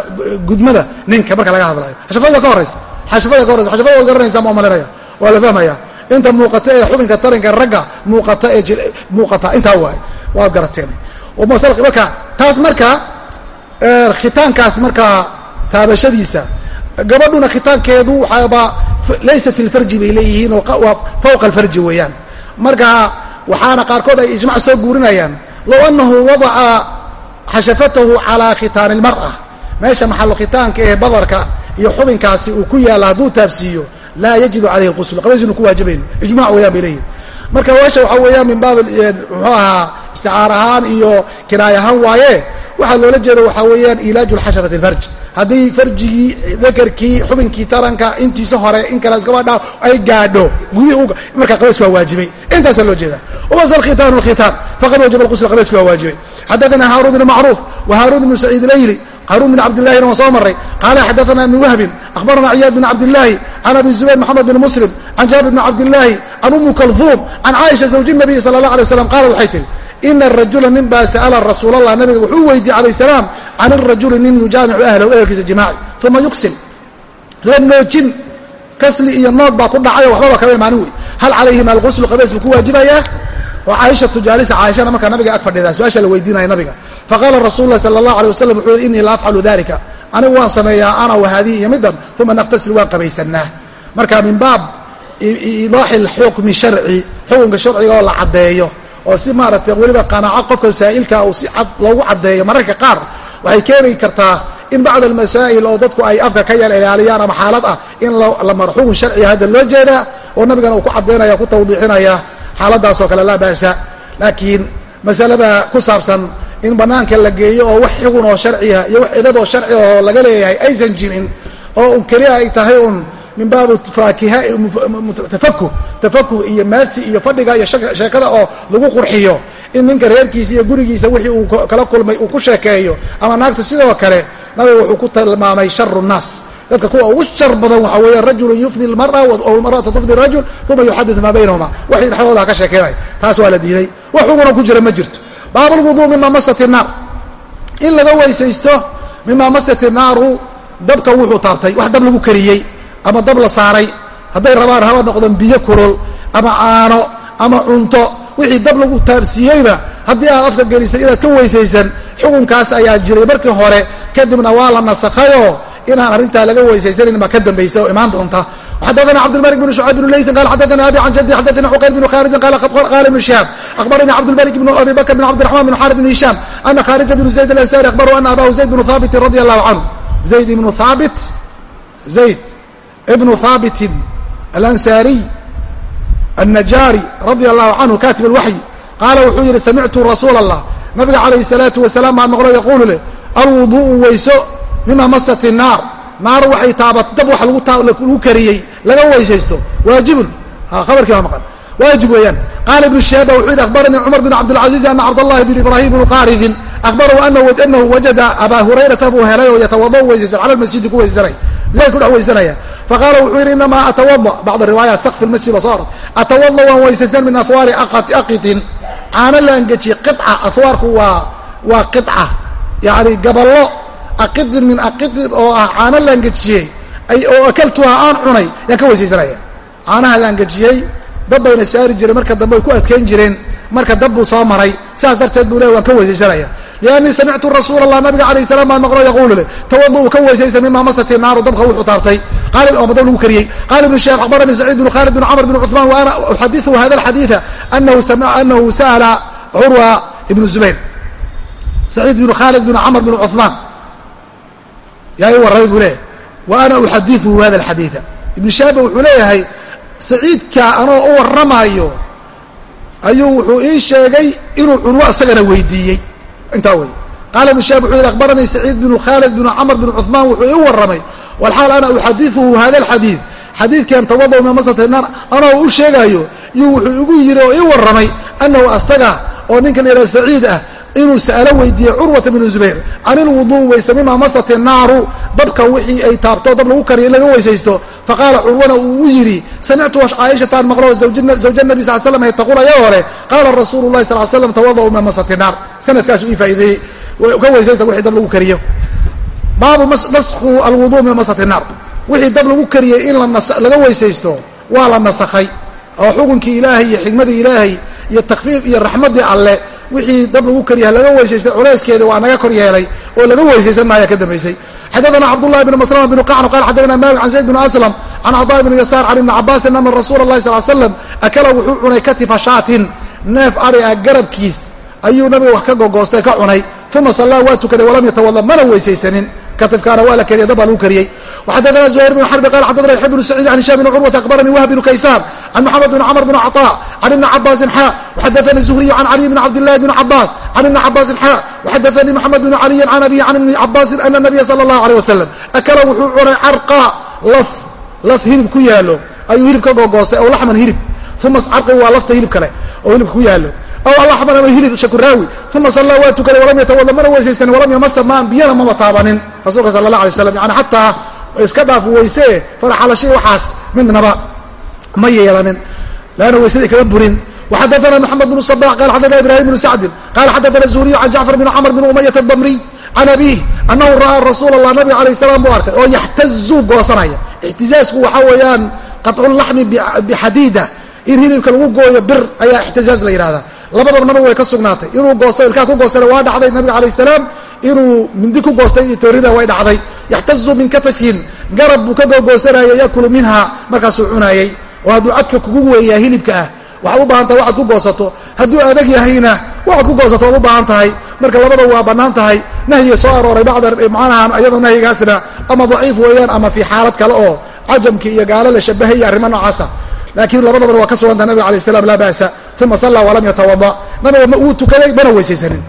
gudmada ninka marka laga hadlayo xashafada ka horaysa xashafada ka horaysa xashafada waad garanaysaa ma malinaya waa la fahmaya. Inta muuqata ee xubinka taranka ragga muuqata ee muuqata intaa waay waad garateen. Marka taas marka khitaankaas markaa taabashadiisa. Gabadhuna khitaankeedu waxaaba laysa fi lfarji bay leeyihiin oo fawqa alfarji weeyaan. Marka waxaana qaarkood ay ijmac soo guurinayaan low anahu wadaca xashafatahu calaa khitaani lmar'a meesha maxallo khitaanka ee badarka iyo xubinkaasi uu ku yaalla hadduu taabsiiyo laa yajibu calayhi qusl qabays inu ku waajibayn ijmac weyaan bay leeyihiin marka weesha waxaa weeyaan min baab muxuu ahaa isticaar ahaan iyo kinaay ahaan waaye waxaa loola jeeda waxaa weeyaan ilaaj lxasharati alfarj haddii farjigii dakarkii xubinkii taranka intiisa hore in kale iskaba dhaa ay gaadho gudihii marka qabayski waa waajibay. Intaasaa loo jeeda wabas alkhitaanu lkhitaan faqad wajaba lqusl qabayski waa waajibay. Xadathana haaruun bn macruuf wa haaruun bnu saciid ilayli haruun bn cabdillahina waan soo maray qaala xadaana ibn wahbin akhbarana ciyaad bn cabdillaahi can abi zubayr moxamed bn muslim can jaabir bn cabdillaahi can ummi kalhuum can caaisha zawji nabiy sala allah alay waslam qaala waxay tihi ina rajula nin baa sa'ala rasuul allah nabiga wuxuu weydiiyey calayh salaam can irajuli nin yujaamicu ahlahu ehelkiisa jimaaci uma yuksil la kasli iyo nood baa ku dhacayo waxbaba kaba imaanin wey hal calayhima alguslu qabays buu ku waajibayaa wa caaishatu jaalisa caaishana markaa nabiga ag fadhidaa su'aasha la weydiinaya nabiga faqaala rasul lah sala allah alay wasalam wuxuu yihi innii la afcalu dalika anigu waan sameeyaa ana wahadihi iyo midan uma naqtasil waan qabaysanaa marka min baab idaaxi lxukmi sharci xukunka sharciga oo la caddeeyo oo si maaragtay weliba qanaaco qofka saa'ilka uu si cad loogu caddeeyo. Mararka qaar waxay keeni kartaa in bacd almasaa'il oo dadku ay afka ka yeel ilaaliyaan ama xaalad ah in la maro xukun sharciga hadda loo jeedaa oo nabigana uu ku caddaynaya ku tawdiixinaya xaaladaasoo kale laa ba'sa. Laakiin masalada ku saabsan in banaanka la geeyo oo wax xugun oo sharciya iyo wax idad oo sharci oo laga leeyahay aysan jirin oo un keliya ay tahay un min baabu faakiha tafakuh tafakuh iyo maadsi iyo fadhiga iyo sheekada oo lagu qurxiyo. In ninka reerkiisa iyo gurigiisa wixii uu kala kulmay uu ku sheekeeyo ama naagta sidoo kale nabiga wuxuu ku tilmaamay sharu nnaas dadka kuwa ugu shar badan waxaa weeya rajulun yufdi lmara o marata tufdi rajul uma yuxadiu maa baynahuma waxay dhexdooda ka sheekeynay. Taas waa la diiday. Wax xuguna ku jira ma jirto. Baab lwuduu mima masat naar. In laga weysaysto mima masat naaru dabka wuxuu taabtay. Wax dab lagu kariyey ama dab la saaray hadday rabaan haba noqdon biyo kulol ama caano ama cunto wixii dab lagu taabsiiyeyba haddii aad afka gelisay inaad ka weysaysan xukunkaas ayaa jiray markii hore kadibna waa la nasakhayo inaan arrintaa laga weysaysanin baa ka dambaysa oo imaan doonta. Xadana cabdilmalik bn shucayb bn leytin qala xadana abi can jaddi xadana cuqayl bn khaalidin qala ibn shihaab akhbaranii cabdilmalik bn abi bakr bn cabdiraxman bn xaarid bn hishaam ana khaarija bn zayd alansari akhbaru ana abahu zayd bnu haabitin radi allahu canhu zayd ibnu haabit zayd ibnu haabitin alansaariy annajaari radia allahu canhu katib alwaxyi qaala wuxuu yihi samictu rasuula allah nabiga calayhi salaatu wasalaam baan maqlo yaquulu leh alwudu'u weyso mima masat innaar naar waxay taabat dab wax lagu kariyey laga weysaysto. Waajibun. Khabarkii baa maqan. Waajib weeyaan. Qaala ibnu shihaaba wuxuu yidhi akhbaranii cumar bin cabdilcaziiz ana cabdallahi bn ibraahim bnu qaaridin akhbarahu anahu wajada abaa hurayrata buu helay oo yatawada weysaysan cala lmasjidi ku weysanay ku dhex weysanaya faqaala wuxuu yidhi inamaa atawada bacd riwaayaat sakfi lmasjid basar atawada waan weysaysan min ahwaari aqitin caano la angejiye qica ahwaarku waa waa qica yani gaballo aqidin min aqidin oo ah caano la angejiyey oo akaltuha aan cunay yaan ka weysaysanaya caanaha la angejiyey dab bayna saari jireen marka dambe ay ku adkeyn jireen marka dab buu soo maray saas darteed buu ley waan ka weysaysanaya liannii samictu rasuula allah nabiga alayh salam baan maqlo yaquulu leh tawadu ka weysaysa mima masati naaru dabka wuxuu taabtay oo dab lagu kariyey qaala ibnu shihaab akhbaranii saciid bnu khaalid bn camr bn cuثmaan wa ana uxadiثu hada alxadiiثa anahu sa'ala curwa ibnu zubayr saciid bnu khaalid bn camr bn cuثmaan yaa ii warramay buu leeyahay wa ana uxadiثuhu hada alxadiiثa ibnu shihaabba wuxuu leeyahay saciidka anoo u warramaayo ayuu wuxuu ii sheegay inuu curwo isagana weydiiyey intaa wey qaala ibn shahab wuxuu yihi akhbaranii saciid binu khaalid binu camr binu cuثmaan wuxuu ii waramay walxaal ana uxadiثuhu hada alxadiid. Xadiidkan tawadow min masatinar anoo u sheegaayo yuu wuxuu igu yiri oo ii waramay annahu asaga oo ninkan ila saciid ah inuu sa'alo weydiiyey curwata bnu zubayr can ilwuduu weyse mima masat naaru dabka wixii ay taabto dab lagu kariyo in laga weysaysto faqaala curwana uu u yidhi samictu caaishataan maqlo zawja nabi sal slam ay taqul ayagoo leh qaala rasuulu lahi sal slam tawadau mima masati naar sanadkaasuu ii faa'ideeyey. Ka weysaysta wixii dab lagu kariyo. Baabu naskhu alwuduu min masati naar wixii dab lagu kariyey in laga weysaysto waa la nasakhay. Oo xukunkii ilaahay iyo xikmadii ilaahay iyo takfiif iyo raxmaddii alle wixii dab lagu kariya laga weysaystay culayskeeda waa naga kor yeelay oo laga weysaysan maaya ka dambaysay xadaana cabdulahi bn maslama bn qacn qala xadana malik can zayd bn aslam can caطa bn yasaar can ibni cabaasin ana rasuula lahi sal slam akala wuxuu cunay katifa shaatin neef ari ah garabkiis. Ayuu nabiga wax ka gogoostay ka cunay. Uma salaa waa tukaday walam yatawala mana weysaysanin. Katifkaana waa la kariyay dab lagu kariyey waxadana zuhayr bn xarbi qala xadana yax bnu saciid an hisham bn curwata akbaranii wahb bnu kaysaan can moxamed bn cmr bn caطa can ibni cabaasin xa waxadaanii zuhriy can caliy bn cabdillahi bn cabaas can ibni cabaasin xa waxadaanii moxamed bn caliyin can abiy can ibni cabaasin ana nabiya sala اllahu alيh wasalam akala wuxuu cunay carqa laf laf hilib ku yaalo ayuu hilib ka googoostay aw laxman hilib uma carqi waa lafta hilib kale oo hilibka ku yaalo aw alaxman ama hilib shakuraawi uma sallaa waa tukaday walam yatawada mana weysaysanin walam yamasa maan biyana mama taabanin rasuulka sala allah alay slam yani xataa iska dhaaf weyse faraxalashay waxaas midnaba ma yeelanin leanna weysadii kama burin وxadثna محamed بن صباح qال xadثna ibrahim بن sacdi qال xadثna الزهriي عن jacفر بن cمر بن umayaة الdmrي can abih anahu ra'aa rasuul allah nabiga alayh salaam buu arkay oo yaxtazu goosanaya ixtizaazku waxaa weeyaan qaطculaxmi bixadiida in hilibka lagu gooyo bir ayaa ixtizaaz la yihahdaa labadaba nabiga way ka sugnaatay inuu goostay ilkaa ku goostayna waa dhacday nabiga alayh salaam inuu mindi ku goostay iyo toorida way dhacday yaxtazu min katafin garab buu ka googoosanaya yakulu minha markaasuu cunaayey oo hadduu cadka kugu weeyaa hilibka ah waxaad u baahan tahay waxaad ku goosato. Hadduu adag yahayna waxaad ku goosato waad u baahan tahay. Marka labada waa bannaan tahay nahyiga soo arooray bacda macnaha iyadoo nahyigaasna ama daciif weeyaan ama fii xaalad kale oo cajamkii iyo gaalo la shabahaya arrimo noocaasa. Laakiin labadabana waa ka suganta nabiga alay slam laa ba'sa. Uma sallaa walam yatawada nabiga ma uu tukaday mana weysaysanin.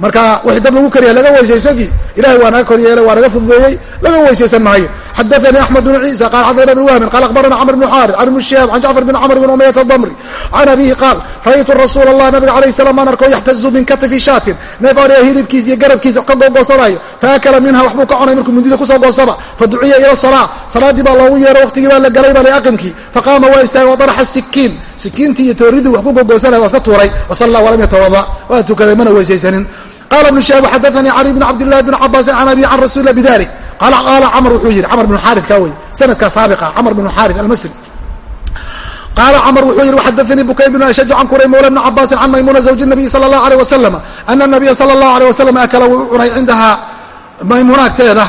Marka wixii dab lagu kariya laga weysaysadii ilahay waa naga kor yeelay waa naga fududeeyey laga weysaysan maayo xadaanii axmed bn ciisa qaal xadana bn wahmin qaal akhbarana cmr bn xaari can ibn shihaab can jacfar bn cmr bn umayat adamri can abihi qaal ra'aytu rasuul allah nabiga alayh salam aan arko yaxtazu min katifi shaatin neef ariga hilibkiisa iyo garabkiisa ka googoosanaayo faakala minha waxbuu ka cunay markuu mundida ku soo goostaba faduciya ila salaa salaadii baa loogu yeeray waqtigii baa la galay baa liaqimkii faqaama waa istaagay wadaraxa sikiin sikiintii iyo tooridii wax ku googoosanaya waa iska tuuray wasalla walam yatawada waa tukaday mana weysaysanin qala ibnu shihab xadaanii cali bn cabdillahi bn cabaasin can abi can rasuulillah bidalik qaala camr wuxuu yihi camr bn xaari ka wey sanadkaa saabiqa camr bn xaari almasri qaala camr wuxuu yihi waxadaanii bukay bn ashaj can kuray mawla bni cabaasin can maymuna zawji nabiy sala allahu aleyh wasalam ana nabiya sala allahu aleyh wasalam akala wuu cunay cindahaa maymuuna agteeda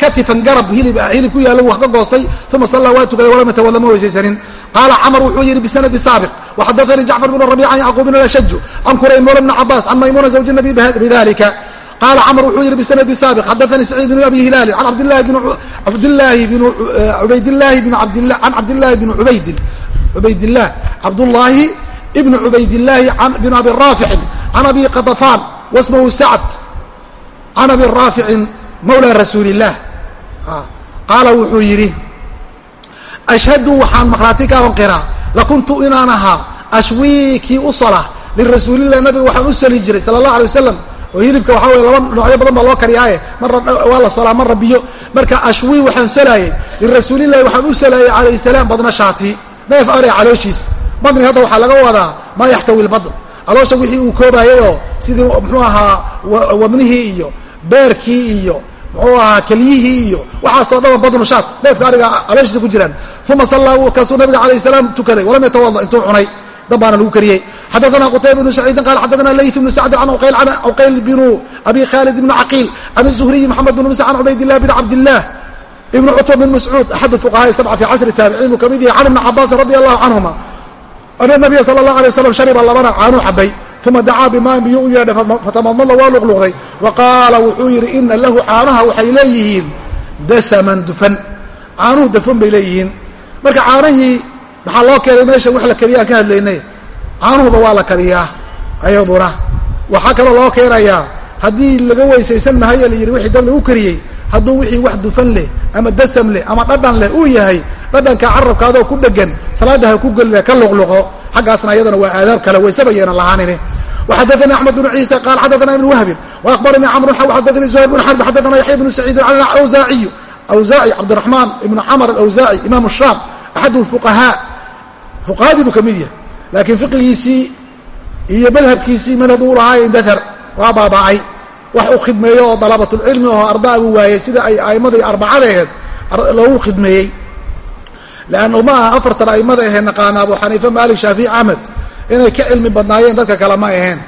katifan garab hilib hilib ku yaalla wax ka goostay uma sallaa waa tukaday walam yatawada ma weysaysanin qaala camr wuxuu yihi bisanadi saabiq waxadaanii jacfar bn rabic can yacquub bn ashaju can kuray mawla bni cabaas can maymuna zawji nabiy bidalika qaala camr wuxuu yihi bisanadi saabiq xadaanii saciid bn abi hilaali an abdlahi bn ubaydlahi bn an cabdillahi bn ubaydin cubaydilah cabdullaahi ibn cubaydillaahi bn abi raaficin can abi qadafaan wasmahu sacd can abi raaficin mawla rasuuli illah qaala wuxuu yidhi ashhadu waxaan maqhraati ka onqiraa lakuntu inaan ahaa ashwii kii u sala lirasuulilah nabiga waxaan u sali jiray sala allah alay wasalam oo hilibka waxaa weye laba noocyo badan baa loo kariyaaye marna waa la solaa marna biyo marka ashwii waxaan salaayey lirasuulillahi waxaan u salaayey calayh salaam badna shaati. Neef are calooshiis. Badni hadda waxaa laga wadaa maa yaxtawi lbadn caloosha wixii uu koobaayay oo sidii muxuu ahaa wadnihii iyo beerkii iyo muxuu ahaa kelyihii iyo waxaasoo dhama badnu shaat neefka ariga calooshiisa ku jiraan. Uma sallaa kaasuu nabiga alayh salaam tukaday. Walam yatawada intuu cunay. Dab baana lagu kariyey xadana qtayba bnu saciidin qal xadana layth bnu sacd an cuqayl bnu abi khalid bn caqiil can zuhriyi maxamed bn musa can cubaydilah bn cabdilah ibn cutba bn mascuud axad fuqahaai sabca fi casri taabiciin buu ka mid yahay can ibni cabaasin radi allahu canhuma ana nabiya sala allah alay waslam shariba labana caanuu cabay uma dacaa bimaan biyo u yeedhay fatamadmada waa luqluqday wa qaala wuxuu yidhi ina lahu caanaha waxay leeyihiin dasaman dufan caanuhu dafan bay leeyihiin marka caanahii maxaa loo keenay meesha wax la kariya aan ka hadlaynay caanuhuba waa la kariyaa ayaduna waxaa kaloo loo keenayaa haddii laga weysaysan mahayo la yidhi wixii dab lagu kariyey hadduu wixii wax dufan leh ama dasam leh ama dhadhan leh uu yahay dhadhanka carabkaadoo ku dhegan salaada ha ku gelina ka luqluqo xaggaasna ayadana waa aadaab kale waysaba yeena lahaanini وxadثnي أحمد بن عيسى qال xadثna iبن وهب وأخبرني cمر xadثnي زهير بن حرب xadثna يحيى بن سعيد عن الأوزاعي أوزاعي cبدالرحمن بن cمر الأوزاعي إمام الشام أحد الفقهاء فقهadii buu kamid yahay laakiin فiqigiisii iyo madhabkiisii madhab uu lahaa indahar waa baaba'ay wax u khidmeeyo oo dalabatulcilmi oo ardaa buu waayey sida ay a'imadii arbacada aheed loogu khidmeeyey. Leannu ma aha afartan a'imada ahee naqaana abu xaniife maalik shaafici axmed inay ka cilmi badnaayeen dadka kale ma aheen.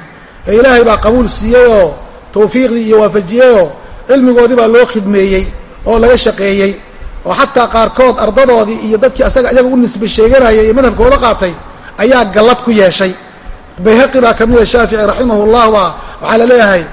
Ee ilaahay baa qabuul siiyeyoo tawfiiqdii iyo waafajiyeyoo cilmigoodii baa loo khidmeeyey oo laga shaqeeyey. Oo xataa qaarkood ardadoodii iyo dadkii asaga iyaga u nisbe sheeganayay iyo madhabkooda qaatay ayaa gallad ku yeeshay. Bayhaqi baa kamida shaafici raximah llah baa waxaa la leeyahay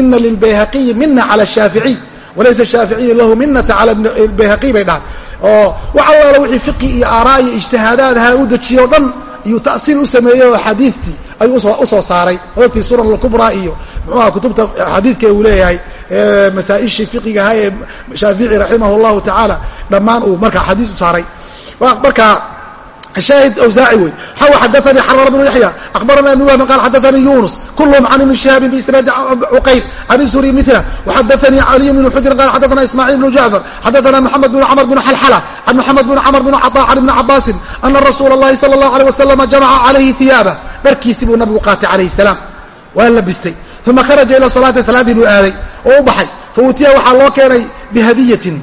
ina lilbayhaqiyi mina cala shaaficiy walaysa shaaficiyu lahu minata cala bayhaqiy bay dhahan oo wax allaala wixii fiqi iyo aaraa iyo ijtihaadaad ahaa u dejiye o dhan iyuu ta'siil u sameeyey oo xadiidtii ayuu u soo saaray. Odagtii sunan alkubraa iyo muxuuha kutubta xadiidka uu leeyahay masaaishii fiqigaha ee shaafici raximah llahu tacaala dhammaan uu markaa xadiis u saaray. Marka shaahid awsaaci wey xaw xadaanii xarmar bnu yaxya akhbarana ibn wahbin qal xadaanii yunus kulhm can ibni shihaabin biisnaadi cuqayl can isuri mila waxadaanii caliy bn xujrin qal xadaana ismaaciil bnu jacfar xadaana moxamed bn camr bn xalxala can moxamed bn camr bn caطa can ibni cabaasin ana rasuula اllahi salى اllahu alيه waslama jamaca calayhi hiyaaba dharkiisii buu nabigu qaatay calayh salaam waa labistay uma kharaja ila salaati salaaddii buu aaday oo u baxay fautiya waxaa loo keenay bihadiyatin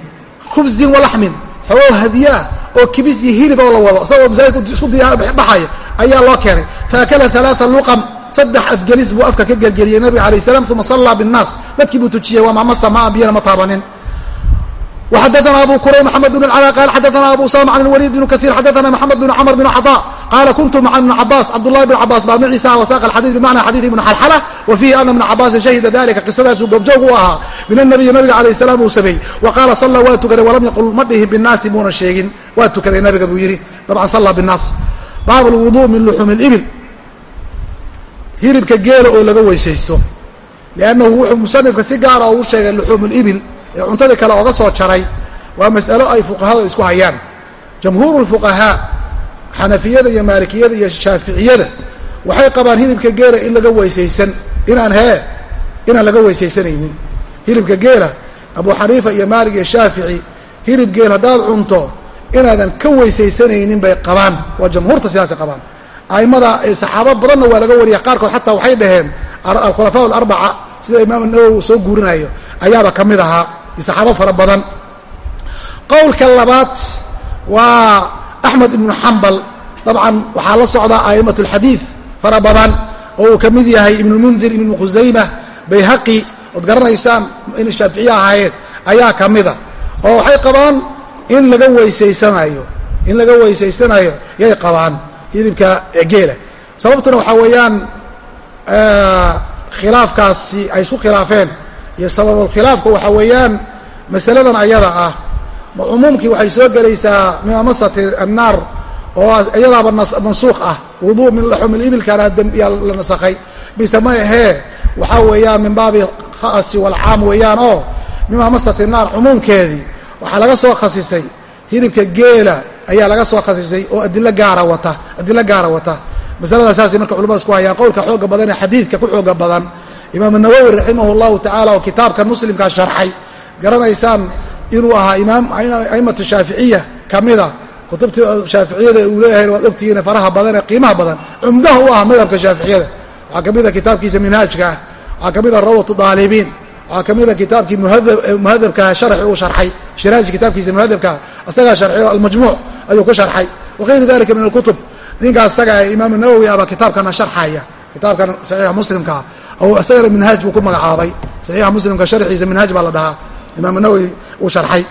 khubzin walaxmin xoogow hadiye ah oo kibis iyo hilib oo la wado isagoo masaajidka isku diyaarbaxaya ayaa loo keenay faakala alaaa luqam saddex afgelis buu afka ka gelgeliyey nabiga alayh salam uma sallaa binnaas dadkii buu tujiyey waa mamasa maa biyana ma taabanin وxadثna abu kurayb mحamed بن clا qal xadثna abu usama can اlwlid بn kaثيir xadثna mحamed بn cmr بn caطاء qaala kuntu maca ibni cabaas cabdulahi bn cabaas baa maciisa ah wasaqa alxadii xadiid ibni xalxala wa fiihi ana ibna cabaasin shahida dalika qisadaasuu goobjoog u ahaa min anabiyi nabiga calayh salaam uu sameeyey wa qaala salla waa tukaday walam yaqul ma dhihin binnaasi muuna sheegin waa tukaday nabiga buu yidhi dabcan salla binnaas baab lwuduu min luxuumi libil hiribka geela oo laga weysaysto liannahu wuxuu musanifka si gaara ugu sheegay luxuumu libil ee cuntadii kale oga soo jaray waa mas'alo ay fuqahada isku hayaan jamhuuru lfuqahaa xanafiyada iyo maalikiyada iyo shaaficiyada waxay qabaan hilibka geela in laga weysaysan. Inaan hee inaan laga weysaysanaynin hilibka geela abu xaniifa iyo maalik iyo shaafici hilib geel haddaad cunto inaadan ka weysaysanaynin bay qabaan. Waa jamhuurta sidaasay qabaan. A'immada saxaabo badanna waa laga wariya qaarkood xataa waxay dhaheen alkhulafaa alarbaca sida imaam nawowi soo guurinayo ayaaba ka mid ahaa. Saxaabo fara badan. Qowlka labaad waa axmed ibnu xambal dabcan waxaa la socdaa a'imat alxadiid fara badan oo uu ka mid yahay ibnulmundir ibnu khusayma bayhaqi ood garanaysaan inay shaaficiye ahaayeen ayaa ka mida oo waxay qabaan in laga weysaysanayo in laga weysaysanayo yay qabaan hilibka geela sababtuna waxaa weeyaan khilaafkaasi ay isku khilaafeen iyo sababulkhilaafku waxaa weeyaan masaladan ayada ah cumuumkii waxay soo gelaysaa min amasati annaar oo iyadaaba mansuukh ah. Wuduu min laxumil ibilkana yaa la nasakhay. Bise ma ahee waxaa weeyaan min baabi khasi walcaam weeyaan oo min amasati naar cumuumkeedii waxaa laga soo khasisay. Hilibka geela ayaa laga soo khasisay oo adilo gaara wata adilo gaara wata. Masalada saasay marka culamada isku hayaan qowlka xooga badan ee xadiidka ku xooga badan imaam nawowi raximah llahu tacala oo kitaabka muslimkaa sharxay garanaysaan inuu ahaa imaam aimatu shaaficiya kamida kutubtii shaaficiyada uu leeyahay waad ogtihiin faraha badan ee qiimaha badan cumdaha u ah madhabka shaaficiyada. Waxaa kamida kitaabkiisa minhaajka ah waxaa kamida rawatu daalibiin waxaa kamida kitaabkii muhadabkaha sharxi uu sharxay shiraazi kitaabkiisa muhadabkaha isagaa sharxay oo almajmuuc ayuu ku sharxay. Wakayru dalika min alkutub ninkaas isaga imaam nawowi aba kitaabkana sharxaya kitaabkan saxiixa muslimkaa oo isagana minhaaj buu ku magacaabay. Saxiixa muslimka sharxiisa minhaaj baa la dhahaa imaam nawowi uu sharxay.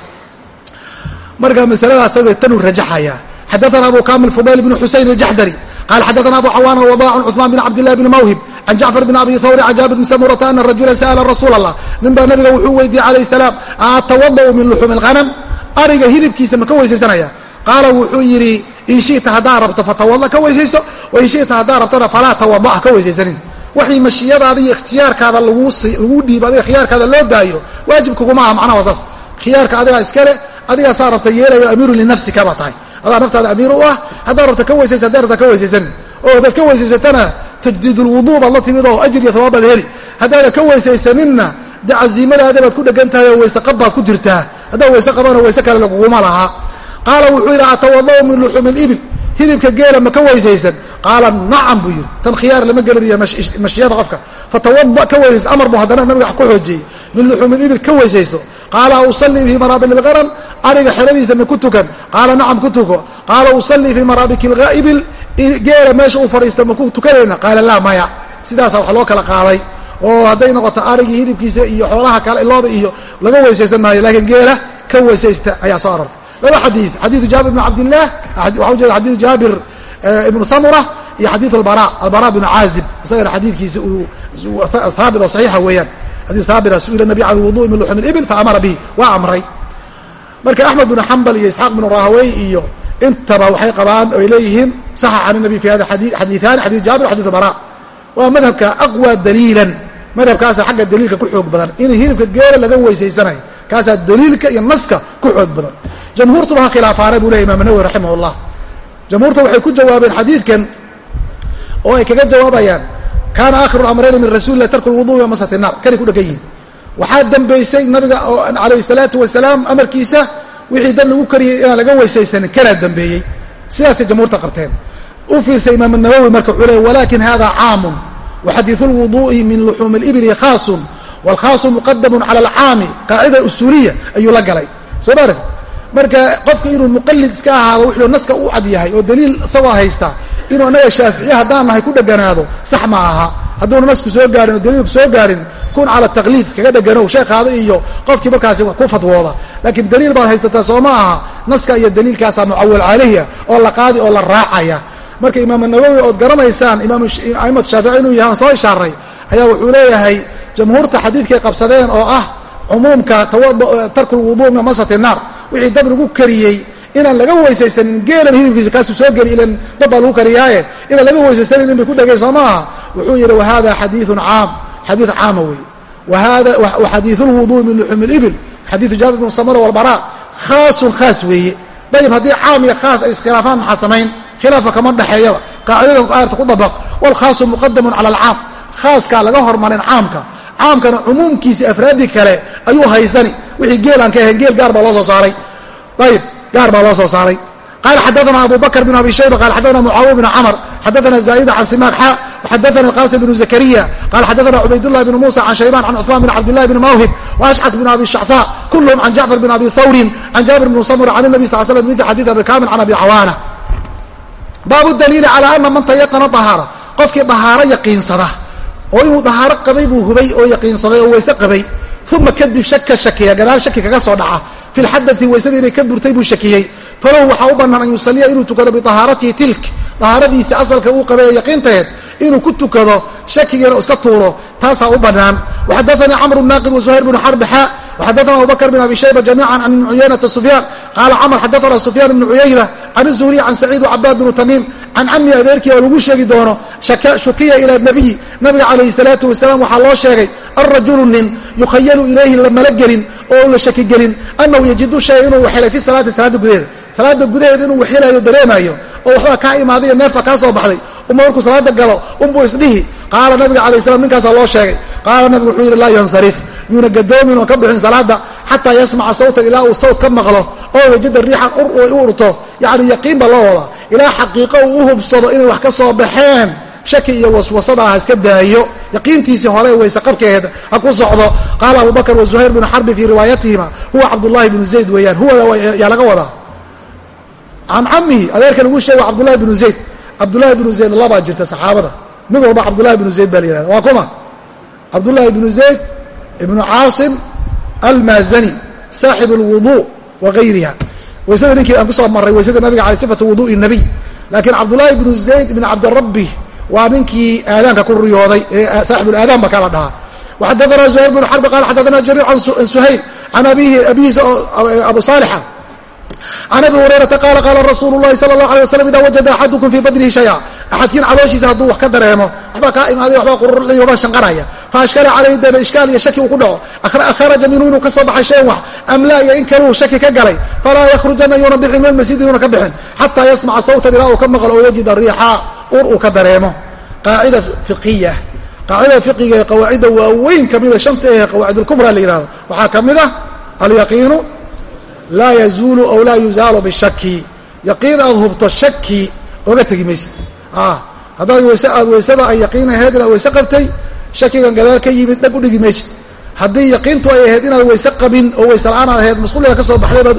Marka masaladaas tanuu rajaxaya xadaana abu kamil fudayl bn xuseyn aljaxdari qala xadaana abu cawaana wadacun cuثmaan bn cabd lah bn mawhib can jacfar bn abi thawri can jaabir bn samurata ana rajula sa'la rasuul allah nin baa nabiga wuxuu weydiiyey calayh salaam atawadau min luxuumi اlghanam ariga hilibkiisa ma ka weysaysanaya. Qaala wuxuu yidhi in shita haddaa rabto fatawada ka weysayso wain shita haddaa rabtona falaa tawada'a ka weysaysanin waxii mashiyadaada iyo ikhtiyaarkaada lagu dhiibo adiga khiyaarkaada loo daayo waajibkuguma aha macnaha waa saas. Khiyaarka adigaa iskale adigaasaa rabta yeelayo amiiru linafsika baa tahay. Adaa naftaada amiir u ah haddaa rabta ka weysaysa haddaa rabta ka weysaysanin oo haddaad ka weysaysatana tajdiidulwuduu baad la timid oo ajir iyo hawaab baad heli. Haddaadan ka weysaysaninna de caziimadaada baad ku dhegan tahay oo weyse qab baad ku jirtaa. Haddaa weyse qabana weyse kale laguguma lahaa qaala wuxuu yidhi atawadau min luxuumi libil hilibka geela ma ka weysaysan qaala nacam buu yidhi. Tan khiyaar lama gelinayo mashiyada qofka. Fatawada ka weysayso amar buu haddana nabiga ku xoojiyey. Min luxuumi libil ka weysayso. Qaala usallii fii maraabil ilqaram ariga xeradiisa ma ku tukan. Qaala nacam ku tuko. Qaala usallii fii maraabiki ibil geela meesha uu fadhiista ma ku tukanayna. Qaala laa maya. Sidaasaa wax loo kala qaaday. Oo hadday noqoto arigii hilibkiisa iyo xoolaha kale looda iyo laga weysaysan maayo laakiin geela ka weysaysta ayaa soo arortay laba xadii xadiiu jaabir bn cabdilah waxaa ujeeda xadiiu jaabir Eh, ibnu samura iyo xadiid albara. Albara bnu caazib isagana xadiidkiisa uu haabit oo saxiixa weeyaan. Xadii haabita ah, su'ila nabi can lwuduءi min luxumi ibil faamara bihi. Waa amray. Marka axmed bnu xambal iyo isxaaq bnu rahawey iyo intaba waxay qabaan oy leeyihiin saxa can nabi fi hada xadiiaani xadii jaabir o xadii bara waa madhabka aqwa daliilan. Madhabkaasa xagga daliilka ku xoog badan. In hilibka geela laga weysaysanayo kaasaa daliilka iyo naska ku xoog badan. Jamhuurtuba ha khilaafaana buu leya imam nawwi raximah llah jamhuurta waxay ku jawaabeen xadiidkan oo ay kaga jawaabayaan kaana aakhiru amrayni min rasuuli lah tarku lwudu masat naar kanay ku dhegan waxaa dambaysay nabiga calayhi salaatu wasalaam amarkiisa wixii dan lagu kariyey inaan laga weysaysanin kanaa dambeeyey. Sidaasay jamhuurta qabteen. U fiirsa imaam nawowi marka wuxuu leey walakin caamun waxadiidu lwudu'i min luxuumi اlibli khaasun wاlkhaasu muqadamun cala alcaami qaacida usuuliya ayuu la galay marka qofka inuu muqalid iska ahaado wuxuu naska u cad yahay oo daliil isagoo haysta inuu anaga shaaficiye haddaan ku dheganaado sax ma aha. Hadduuna nasku soo gaarin oo daliilku soo gaarin kun cala taqliid kaga dheganow sheekhaada iyo qofkii markaasi ku fatwooda. Laakiin daliil baad haysataa soo ma aha naska iyo daliilkaasaa mucawal calayhiya oo la qaadi oo la raacaya. Marka imaam nawowi ood garanaysaan imaam aimad shaafici inuu yahay soo ishaaray ayaa wuxuu leeyahay jamhuurta xadiidkay qabsadeen oo ah cumuumka tarkulwuduu min masati naar wixii dab lagu kariyey inaan laga weysaysanin geelan hilibkiisa kaasuu soo geli ilan dab baa lagu kariyaaye. Inaan laga weysaysanin bay ku soo maaha? Wuxuu yidhi wahada xadiiun caam. Xadiid caama wey waxadiiu lwuduui min luxuumi libil xadiidu jaabir bn samura walbara khaasun khaas weeye. Dayib haddii caam iyo khaas ay iskhilaafaan maxaa samayn? Khilaafa kama dhexeeyaba. Qaacidada aayarta ku dabaq. Waalkhaasu muqadamun cala alcaam. Khaaskaa laga hormarin caamka. Caamkana cumuumkiisi afraadii kale ayuu haysani wixii geel aan ka ahayn geel gaar baa loo soo saaray. Ayib gaar baa loo soo saaray. Qala xadaana abu bakr bn abi shayba qala xadaana mucaawiya bn camr xadaana zaa'ida can simaaq xa xadaana qasim bn zakariya qala xadaana cubaydullahi bn muusa can shayban can cuثmaan bn cabdillahi bn mawhib waashcat bn abi shacfa kulhm can jacfar bn abi thawrin can jaabir bn samura can nabi sal slam mita xadii abi kamil can abi cawaana. Baabu daliili calaa ana man tayaqana dahaara qofkii dahaaro yaqiinsada. Oo inuu dahaaro qabay buu hubay oo yaqiinsaday oo wayse qabay uma kadib shaka shakiya gadaal shaki kaga soo dhaca. Fi lxadai inay ka burtay buu shakiyey. Falow waxaa u bannaan an yusaliya inuu tukado biahaaratihi tilk. Dahaaradiisi asalka uu qabay ee yaqiintaheed inuu ku tukado shakigiina iska tuuro. Taasaa u bannaan. Waxadaanii camru naaqid wazuhayr bnu xarbi xa waxadaana abubakr bn abi shayba jamiican can ibni cuyaynata sufyaan. Qaala camr xadaana sufyaan ibnu cuyayna can izuhriy can saciid cabaad bnu tamiim can cami adeerkii oo lagu sheegi doono shukiya ila nabiyi. Nabiga calayhi salaatu wasalaam waxaa loo sheegay alrajulu nin yukhayalu ilayhi la malagelin oo la shakigelin anahu yajidu shay inuu waxelay fi salaati salaada gudaheeda salaada gudaheeda inuu waxelayo dareemayo oo waxbaa kaa imaaday neefka kaa soo baxday. Uma markuu salaada galo unbuu isdhihi qaala nabiga alay slam ninkaasaa loo sheegay. Qaala nabigu wuxuu yidhi laa yansarif. Yuuna gadoomin oon ka bixin salaada xataa yasmaca sawtan ilaa uu sawt ka maqlo oo u urto yani yaqiin baa loo ilaa xaqiiqo uu u hubsado inay wax ka soo baxeen. Shaki iyo waswasadaa ha iska daayo. Yaqiintiisii hore weyse qabkeed ha ku socdo. Qaala abu bakr wazuhayr bnu xarbi fii riwaayatihima huwa cabdullahi bnu zayd weeyaan. Huwa yaa laga wadaa? Can camihi adeerkan ugu sheega cabdullahi bnu zayd. Cabdullahi bnu zayd labaa jirta saxaabada. Mid walba cabdullahi bnu zayd baa la yihahda waa kuma? Cabdullahi bnu zayd ibnu caasim almaazani saaxib اlwudu wa gayriha waysada ninkii aan ku soo marray waysada nabiga aley sifatu wuduui nabiy. Laakiin cabdullaahi bnu zayd bn cabdirabbi waa ninkii aadaanka ku riyooday ee saaxibulaadaan ba kala dhahaa. Waxadaana zuhayr bnu xarbi qaala xadaana jariir an suhayl can abihi abihiisa abu saalixa. Can abi hurayrata qaala qaala rasuulu lahi sala allah alay waslam idaa wajada axadukum fii badnihi shaya. Axadkiin calooshiisa hadduu wax ka dareemo waxbaa kaa imaaday waxbaa qururinaya waxbaa shanqanaya fa ashkala calayhi dana ishkaal iyo shaki uu ku dhaco. Akhraja minhu inuu ka soo baxay shayan wax. Am laa iyo in kaluu shaki ka galay. Falaa yakhrujana yuuna bixin min almasjidi yuuna ka bixin. Xataa yasmaca sawtan ilaa uu ka maqlo oo yajida riixa ur uu ka dareemo. Qaacida fiqiya qaacidada fiqiga ee qawaacidda waaweyn kamida shanta ehe qawaacid ulkubra la yihahdo waxaa ka mid ah alyaqiinu laa yazuulu aw laa yuzaalu bishaki yaqiin aad hubto shaki oga tegi maysid. Haddaad weyse aad weysada ay yaqiin ahayd inaad weyse qabtay shakigan gadaal ka yimid dhag u dhigi maysid. Haddii yaqiintu ay ahayd inaad weyse qabin oo weyse la'aan aad ahayd musquliga ka soo baxday baad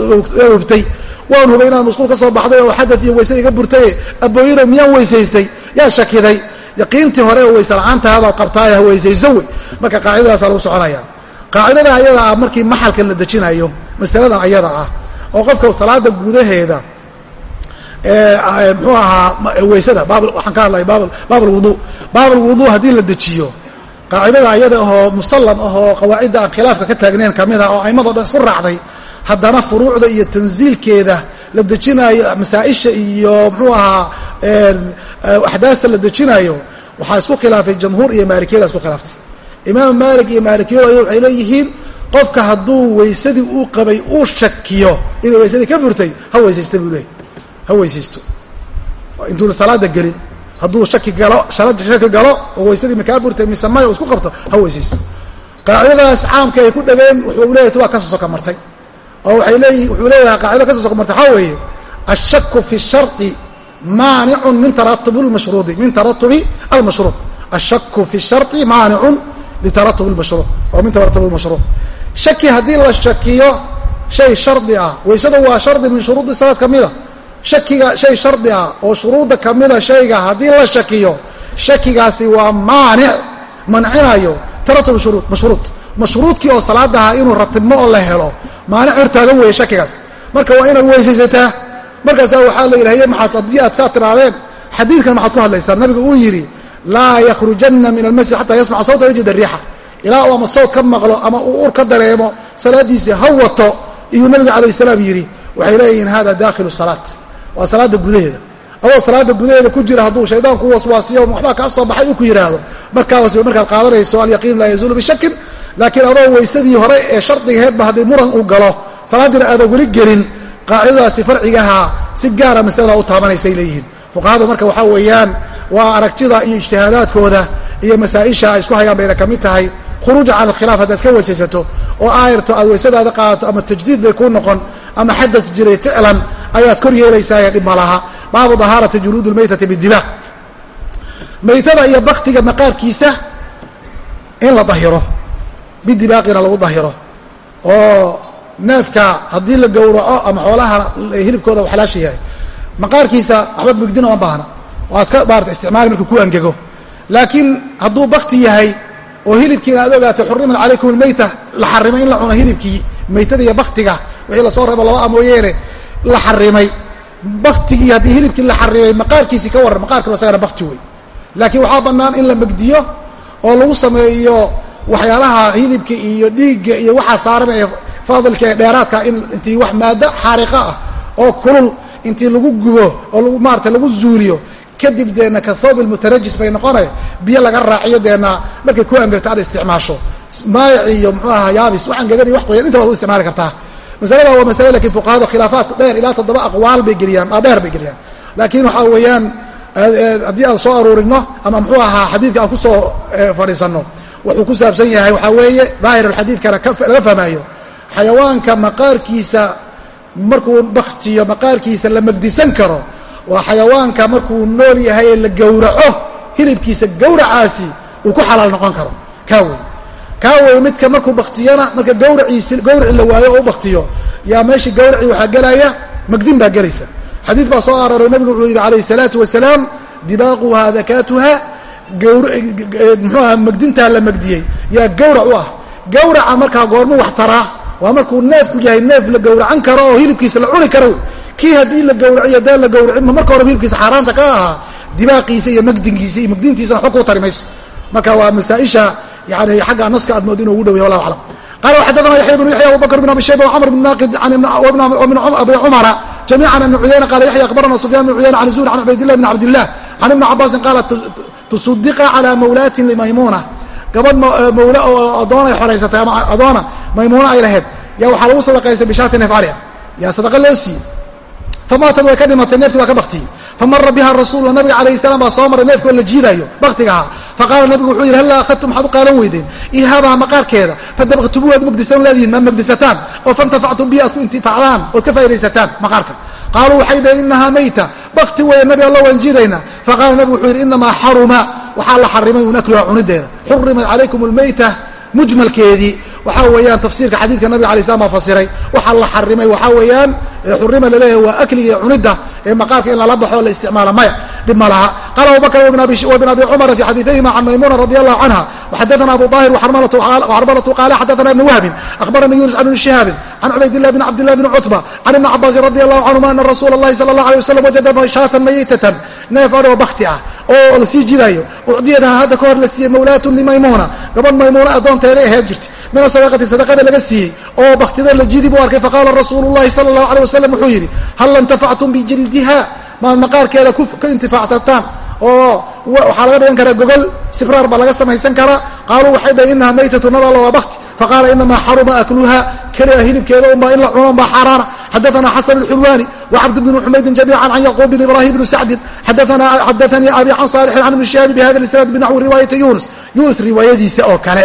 hubtay waan hubay inaad musqul ka soo baxday oo xadad iyo weyse iga burtaye abooyino miyaan weysaystay yaa shakiday. Yaqiintii hore oo weyse la'aantaha baad qabtaaye ha weysayso wey. Marka qaacidadaasaa lagu soconaya. Qaacidada ayada ah markii maxalka la dejinayo masaladan ayada ah oo qofka salaada gudaheeda mxuu ahaa weysada waxaan ka hadlaya baab alwudu baab alwudu haddii la dejiyo qaacidada ayada ahoo musallam ahoo qawaacidda aan khilaafka ka taagnayn ka mid ah oo aimado dhan isku raacday haddana furuucda iyo tansiilkeeda la dejinaayo masaa-isha iyo muxuu ahaa axdaasta la dejinaayo waxaa isku khilaafay jamhuur iyo maalikiyada isku khilaaftay imaam maalik iyo maalikiyadu waxay leeyihiin qofka hadduu weysadii uu qabay uu shakiyo inay weysadii ka burtay ha weysaysta buu leeyay ha weysaysto intuuna salaada gelin hadduu shaki galo shaki galo oo weysadii makaa burtay mise maya u isku qabto ha weysaysto qaacidadaas caamka ay ku dhageen wuxuu leeyahy waa ka soo soka martay. Oo waay leeyi wuxuu leeyahay qaacida ka soo soka martay waxaa weeye. Ashaku fi shardi maanicun min taratub lmashruudi min taratubi almashruud ashaku fi shari maanicun litaratub lmashruud oo min taratub lmashruud shaki haddii la shakiyo shay shardi ah. Weysada waa shardi min shuruudi salaad ka mida shakiga shay shardi ah oo shuruudda kamida shayga haddii la shakiyo shakigaasi waa maanic mancinayo taratub shuruud mashruud mashruudkii oo salaadaha inuu ratibmo oo la helo maanic hortaagan weeye shakigaas. Marka waa inaad weysaysataa. Markaasaa waxaa la yidhahy maxaad haddii aad saa tiraadeen xadiidkan maxaad ku hadlaysaa. Nabigu uu yidhi laa yakhrujanna min almasjid xataa yasmaca sawta yajid riixa. Ilaa uu ama sawt ka maqlo ama uu ur ka dareemo salaadiisii ha wato iyuu nabiga calayh salaam yidhi waxay leeyihiin hada dakhilu salaat waa salaada gudaheeda. Adoo salaada gudaheeda ku jira hadduu shaydaanku waswaasiyo waxbaa kaa soo baxay uu ku yidhaahdo markaas markaad qaadanayso alyaqiin laa yazuulu bishakin laakiin adoo weysadii hore ee shardigaheedba haddii muran uu galo salaadiina aadan weli gelin qaacidadaasi farcigaha si gaara masalada u taabanaysay leeyihiin. Fuqahadu marka waxaa weeyaan waa aragtida iyo ijtihaadaadkooda iyo masaa-isha ay isku hayaan bayna ka mid tahay khuruuja can alkhilaaf haddaad iska weysaysato oo aayarto aad weysadaada qaadato ama tajdiid bay kuu noqon ama xadad jiray ficlan ayaad kor yeelaysaaye dhib ma laha. Baabu dahaarati junuud lmaytati bidibaa maytada iyo baktiga maqaarkiisa in la dahiro. Bidibaaqina lagu dahiro. Oo neefka haddii la gowraco ama xoolaha hilibkooda xalaasha yahay. Maqaarkiisa waxba mugdina uma baahna. Waa iska maarata isticmaali markuu ku angego. Laakiin hadduu bakti yahay oo hilibkiina aad ogaatay xurimat calaykum almayta la xarimay in la cuno hilibkii maytada iyo baktiga wixii la soo reebo laba amooyeene la xarimay. Baktigii haddii hilibkii la xarimay maqaarkiisii ka warran maqaarkiiba isagana bakti wey laakiin waxaa bannaan in la megdiyo oo lagu sameeyo waxyaalaha hilibka iyo dhiigga iyo waxaa saaran ee faadilka ee dheeraadka in intii wax maado xaariqa ah oo kulul intii lagu gubo oo maarata lagu zuuliyo kadib deena kathoob ilmutarajis bay noqone biyo laga raaciyo deena markay ku angegto aad isticmaasho. Maayac iyo muxuu aha yaabis wax angegan iyo wax qoyan inta baad u isticmaali kartaa masalada waa masale lakiin fuqahadu khilaafaad dheer ilaa toddoba aqwaal bay geliyaan dheer bay geliyaan. Laakiin waxaa weeyaan haddii aan soo aruurino ama muxuu ahaa xadiidka aan ku soo fadhiisanno wuxuu ku saabsan yahay waxaa weeye daahirulxadiidkana laga fahmaayo. Xayawaanka maqaarkiisa markuu baktiyo maqaarkiisa la magdisan karo waa xayawaanka markuu nool yahay la gowraco hilibkiisa gowracaasi uu ku xalaal noqon karo. Kaa wey kaa wey midka markuu baktiyana marka gawraciisi gawraci la waayo u baktiyo yaa meeshii gawraci waxaa gelaya magdin baa gelaysa. Xadiid baa soo arooray nabigu wuxuu yidhi calayhi salaatu wasalaam dibaaquha dakaatuha muxuuaha magdintaa la magdiyey. Yaa gawrac u ah. Gawraca markaa goormu wax taraa. Waa markuu neefku yahay neef la gowracan karo oo hilibkiisa la cuni karo. Kii haddii la gawraciyo daan la gawracinma marka hore hilibkiisa xaaraanta ka ahaa. Dibaaqiisa iyo magdinkiisa iyo magdintiisana waxba kuu marka waa masaaisha yani xagga naska aad mood inuu ugu dhawya wallahu aclam qala xadana yaxya bnu yaxya abubakr bn abi shayba wcmr bn naaqid bn abi cumara jamiican ibn cuyayna qala yaxya akbarana sufyan bn cuyayna can zuhri can cubaydillah bn cabdillah can ibni cabaasin qaala tusudiqa calaa mawlaatin limaymuna gabadh mawle oo adoonay xoraysatay ama adoona maymuuna ay lahayd yaa waxaa lagu sadaqaystay bishaati neef aria yaa sadaqa loo siiyey famaatad way ka dhimatay neefkii waa ka baktiyey famara biha rasuulula nabiga calayh salam baa soo maray neefkoo la jiidaayo baktiga ahaa faqaala nabigu wuxuu yidhi halla akhadtum maxaad u qaadan weydeen ihaabaha maqaarkeeda fadabaqtumuhu aad magdisan leedihiin ma magdisataan oo faintafactum bihi aad ku intifacdaan ood ka faa'idaysataan maqaarka qaaluu waxay dhaheen inahaa mayta bakti weeye nabi alla waan jiidaynaa faqaala nabigu wuxuu yidhi inamaa xaruma waxaa la xarimay un akluha cunideeda xurimat calaykum almayta mujmalkeedii waxaa weeyaan tafsiirka xadiidka nabiga alay slam baa fasiray. Waxaa la xarimay waxaa weeyaan xurima la leeyahay waa akliga iyo cunidda ee maqaarka in lala baxo la isticmaalo. Maya dhib ma laha. Qala abubakr wbn abi cumara fi xadiiayhima can maymuna radi allahu canha waxadana abu ahir xarmalatu qaala xadaana ibn wahbin akhbarani yunus bn shihaabin can cubaydillahi bn cabdillahi bni cutba can ibni cabaasin radi allahu canhuma ana rasuula allahi sala allah alay wasalam wajada shaatan mayitatan neef adhoo bakti ah oo la sii jidaayo ucdiyadaha hadda ka hor la siiyey mawlaatun limaymuuna gabadh maymuuna addoonteeda ahayd jirta min asadaqati sadaqada laga siiyey oo baktida la jidi buu arkay faqaala rasuulu llahi sala allahu aleyh wasalam wuxuu yidhi hal intafactum bijildiha maad maqaarkeeda ka intifaactataan oo waxaa laga dhigan karaa gogol sibraar baa laga samaysan karaa qaaluu waxay dhahen inaha maytatun nadaalla waa bakti faqaala inamaa xaruma akluha keliya hilibkeeda unbaa in la cuno unbaa xaaraana xadaana xasan اxulwani wcabd bn xumaydin jamiica can yacquub bn ibrahim bn sacdin xadaanii abi can saalixin can ibni shihaabi bihada isnaad binaxwi riwaayati yunus yunus riwaayadiisa oo kale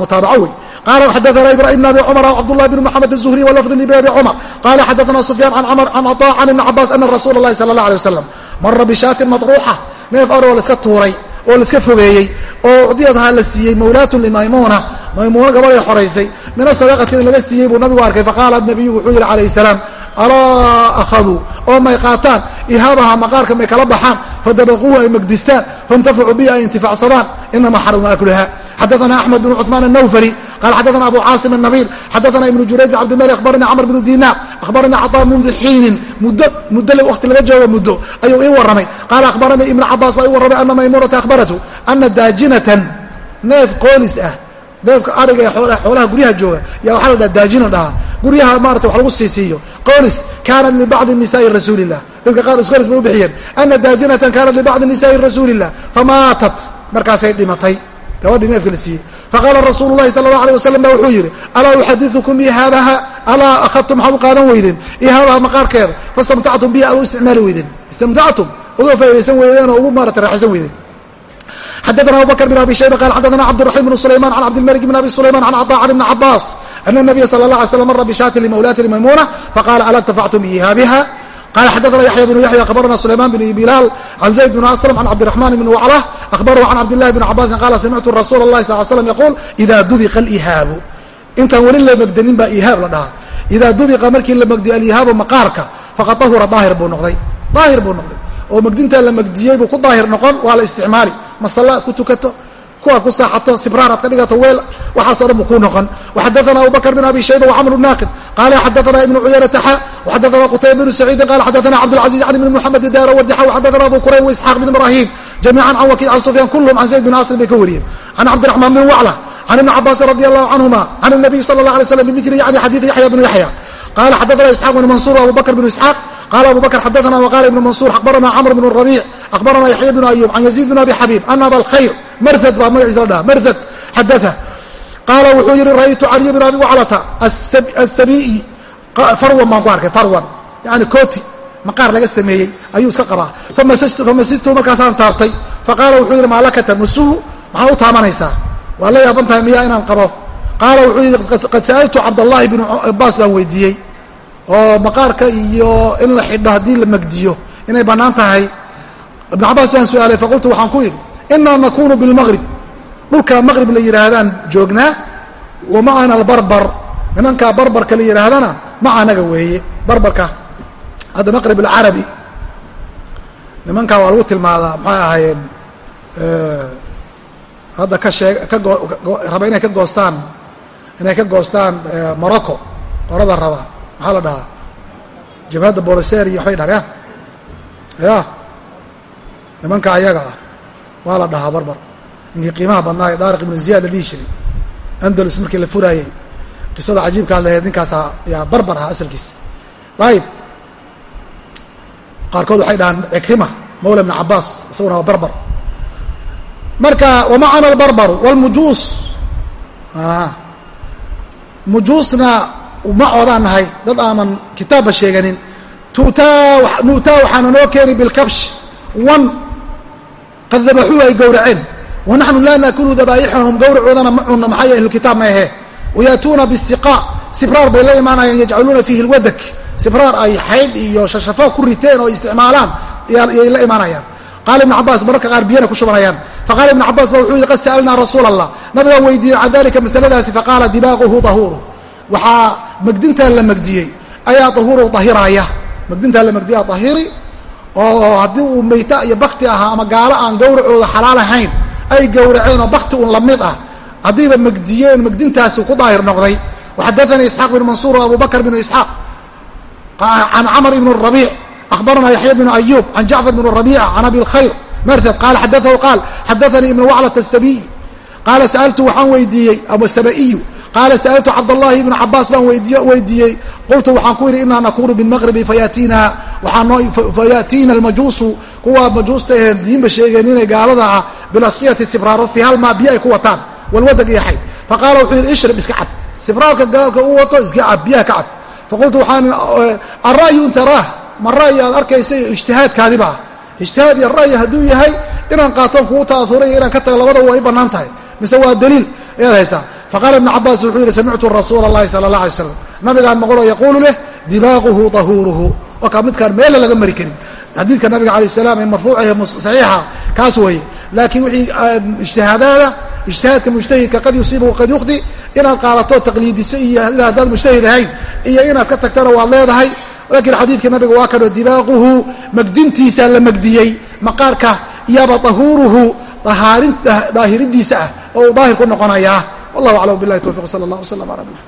mutaabaco wey qala xadaana ibrahim bn abi cumar cabdالlah bn mxamed الzuhri wlafd bn abi cumar qala xadaana sufyaan can camr can caطa can ibni cabaas ana rasuula اlahi sala اlah alيه wasalam mara bishaatin madruuxa neef aroo laiska tuuray oo laiska fogeeyey oo ucdiyadhaa la siiyey mawlaatun limaymuuna maymuuno gabaday xoraysay mina sadaqatin laga siiyey buu nabigu arkay faqaala nabiyu wuxuu yihi calayh salaam alaa akhaduu oo may qaataan ihaabaha maqaarka may kala baxaan fadabaquuhu ay magdistaan faintafacuu bihi ay intifacsadaan inama xaruma akluha xadaana axmed bn cuثmaan الnawfari qala xadaana abu caasim الnabiil xadaana ibnu jurayj cabdimalik akhbaranii camr bnu dinar akhbaranii caطaa mundu xiinin muddo muddo waqti laga joogo muddo ayuu ii warramay qaala akhbaranii ibnu cabaas baa ii warramay ana maymunata akhbaratu ana daajinatan neef qoolis ah neefka ariga ee xoolaha guryaha jooga yaa waxaa la dhaha daajina dhahaa guryaha maarata wax lagu siisiiyo qoolis kaanat libacdi nisaai rasuuli illah dadka qaar iskolis bay u bixiyeen ana daajinatan kaanat libacdi nisaai rasuuli illah famaatat markaasay dhimatay gabadhii neefka la siiyey faqaala rasuulu lahi sala allah alay wasalam ba wuxuu yidhi alaa uxadiukum ihaabaha alaa akhadtum maxaad u qaadan weydeen? Ihaabaha maqaarkeeda? Fastamtactum bihi aad u isticmaali weydeen? Istamtactum? Uga faa'idaysan weydeen oo ugu maarata raaxaysan weydeen. Xadana abubakr bn abi shayba qal xadana cabdiraxim bn sulayman can cabdilmalik bn abi sulayman can caطa can ibni cabaas ana nabiya sala اla alay slam mara bishaatin limawlaati limaymuna faqala ala intafactum biihaabiha qala xadana yaxya bnu yaxya akhbarana sulayman bn bilaal can zayd bn aslam can cabdiraxman bn waclah akhbarahu can cabdillahi bn cabaasin qala samictu rasuula اlahi sal slam yaquul ida dubiqa alihaabu intaan weli la megdenin baa ihaab la dhahaa idaa dubiqa markii la megdiyo alihaabu maqaarka faqad dahura daahir buu noqday daahir buu noqday oo megdintaa la megdiyey buu ku daahir noqon waa la isticmaali masalla aad ku tukato kuwaad ku seexato sibraar aad ka dhigato weel waxaas o dhan bu kuu noqon. Waxadaana abubakr bin abi shayba wacamr naaqid. Qaala xadaana ibnu cuyanata xa waxadaana qutayba bnu saciidin qala xadaana cabdilcaziiz can ibni muxamed daara wadixa waxadaana abu kurayb waisxaaq bin ibrahim jamiican can wakiic can sufyaan kulluhum can zayd bin asr bay ka wariyeen. Can cabdiraxmaan bin wacla can ibni cabaasi radi allahu canhuma can nabiy sala la alay slam bimili yani xadiidi yaxya bnu yaxya. Qaala xadaana isxaq bn mansuur abubakr bnu isxaaq qala abu bakr xadaana waqala ibnu mansuur akhbarana camr bn rabiic akhbarana yaxya bnu ayub can yaziid bn abi xabiib ana aba alkhayr marhad baa magaciisa la dhaha marhad xadaa qaala wuxuu yihi ra'aytu caliy bn abi waclata asabi'i farwan baan ku arkay farwan yani kooti maqaar laga sameeyey ayuu iska qabaa famasistu markaasaan taabtay faqaala wuxuu yihi maalakata masuhu maxaa u taabanaysaa waa la yaaban tahay miyaa inaan qabo qaala wuxuu yihi qad sa'altu cabdallahi bnu cabaas baan weydiiyey oo maqaarka iyo in la xidho haddii la megdiyo inay bannaan tahay. Ibn cabaas baan su'aalay faqultu waxaan ku idhi inaa nakunu bilmaqrib dhulka maqrib la yidhaahdaan joognaa wa macana albarbar. Nimankaa barbarka la yidhaahdana maca anaga weeye barbarka hadda maqrib alcarabi nimankaa waa lagu tilmaadaa maxay ahaayeen hadda ka sheeg ka raba inay ka goostaan inay ka goostaan morocco. Qorada raba maxaa la dhahaa. Jabhadda boliseria waxbay dhahaan ya nimanka ayaga ah waa la dhahaa barbar. Ninkii qiimaha badnaa ee daariq ibnu ziyaad la dhihi jiray andalus markii la furaayey qisada cajiibkaad lahayd ninkaasaa yaa barbar ahaa asalkiisa. Ayib qaarkood waxay dhahaan cikrima mawla ibn cabaas isaguna waa barbar. Marka wamacana albarbaru wlmujuus mujuusna ma oodaan nahay dad aaman kitaabba sheeganin nu'taa waxaana noo keeni bilkabsh wan qad dabaxuu ay gowraceen wa naxnu laa naakulu dabaa'ixahum gowracoodana ma cunno maxaa yeele ahlukitaab ma ahe wayaatuuna bisiqaa sibraar bay la imaanayaan yajcaluuna fiihi lwadak sibraar ay xaydh iyo shashafo ku riteen oo isticmaalaan yay la imaanayaan. Qaala ibnu cabaas mararka qaar biyana ku shubanayaan. Faqala ibnu cabaas ba wuxuu yihi qad sa'alnaa rasuula allah nabigaan weydiiyey can dalika masaladaasi faqaala dibaaquhu dahuuru waxaa magdintaa la magdiyey. Ayaa dahuuru dahiraaya magdintaa la magdiyaa dahiri oo haddii uu meyta iyo bakti ahaa ama gaalo aan gowracooda xalaal ahayn ay gowraceen oo bakti un la mid ah haddiiba magdiyeen magdintaasi ku daahir noqday. Waxadaanii isxaaq bn mansuur o abu bakr bn isxaaq can camr ibn rabiic akhbarana yaxya bnu ayub can jacfar bn rabiica can abi lkhayr marhad qaala xadaahu qaal xadaanii ibnu waclat asabiy qaala sa'altu waxaan weydiiyey abu saba'iyu qaala sa'altu cabdاllahi ibna cabaas baan weydiiyey qultu waxaan ku yidhi inaa nakunu bilmaqribi fayaatiina almajuusu kuwa majuusta ahee diinba sheegeen inay gaalada ah bilasqiyati sibraaro fi halmaa biyo ay ku wataan walwadag iyo xayd faqaala wuxuu yidhi ishrib iska cab sibraarka gaalka uu wato iska cab biyaha ka cab faqultu waxaan ara'yu in taraah ma ra'yi aad arkaysa iyo ijtihaadkaadiba ijtihaad iyo ra'yi hadduu yahay inaan qaatoon kugu ta'auray inaan ka taga labada waa i bannaan tahay mise waa daliil ayaad haysaa faqaala ibnu cabaas wuxuu yidhi samictu rasuula allahi sala allah alay slam nabigaan maqlo yaquulu leh dibaaquhu tahuuruhu wakaa midkaan meela laga mari karin xadiidka nabiga alayh salaam ee marfuucahe saxiixa kaas weeye laakiin wixii ijtihaadaada ijtihaadka mujtahidka qad yusiibu waqad yukhdi inaad qaadato taqliidisa iyo haddaad mujtahid ahayn iyo inaad ka tagtana waad leedahay laakiin xadiidkii nabiga waa kanoo dibaaquhu magdintiisa la magdiyey maqaarka iyaba tahuuruhu daahiridiisa ah oo uu daahir ku noqonayaa wallahu aclam billahi towfiq sala allah wslam ala nabina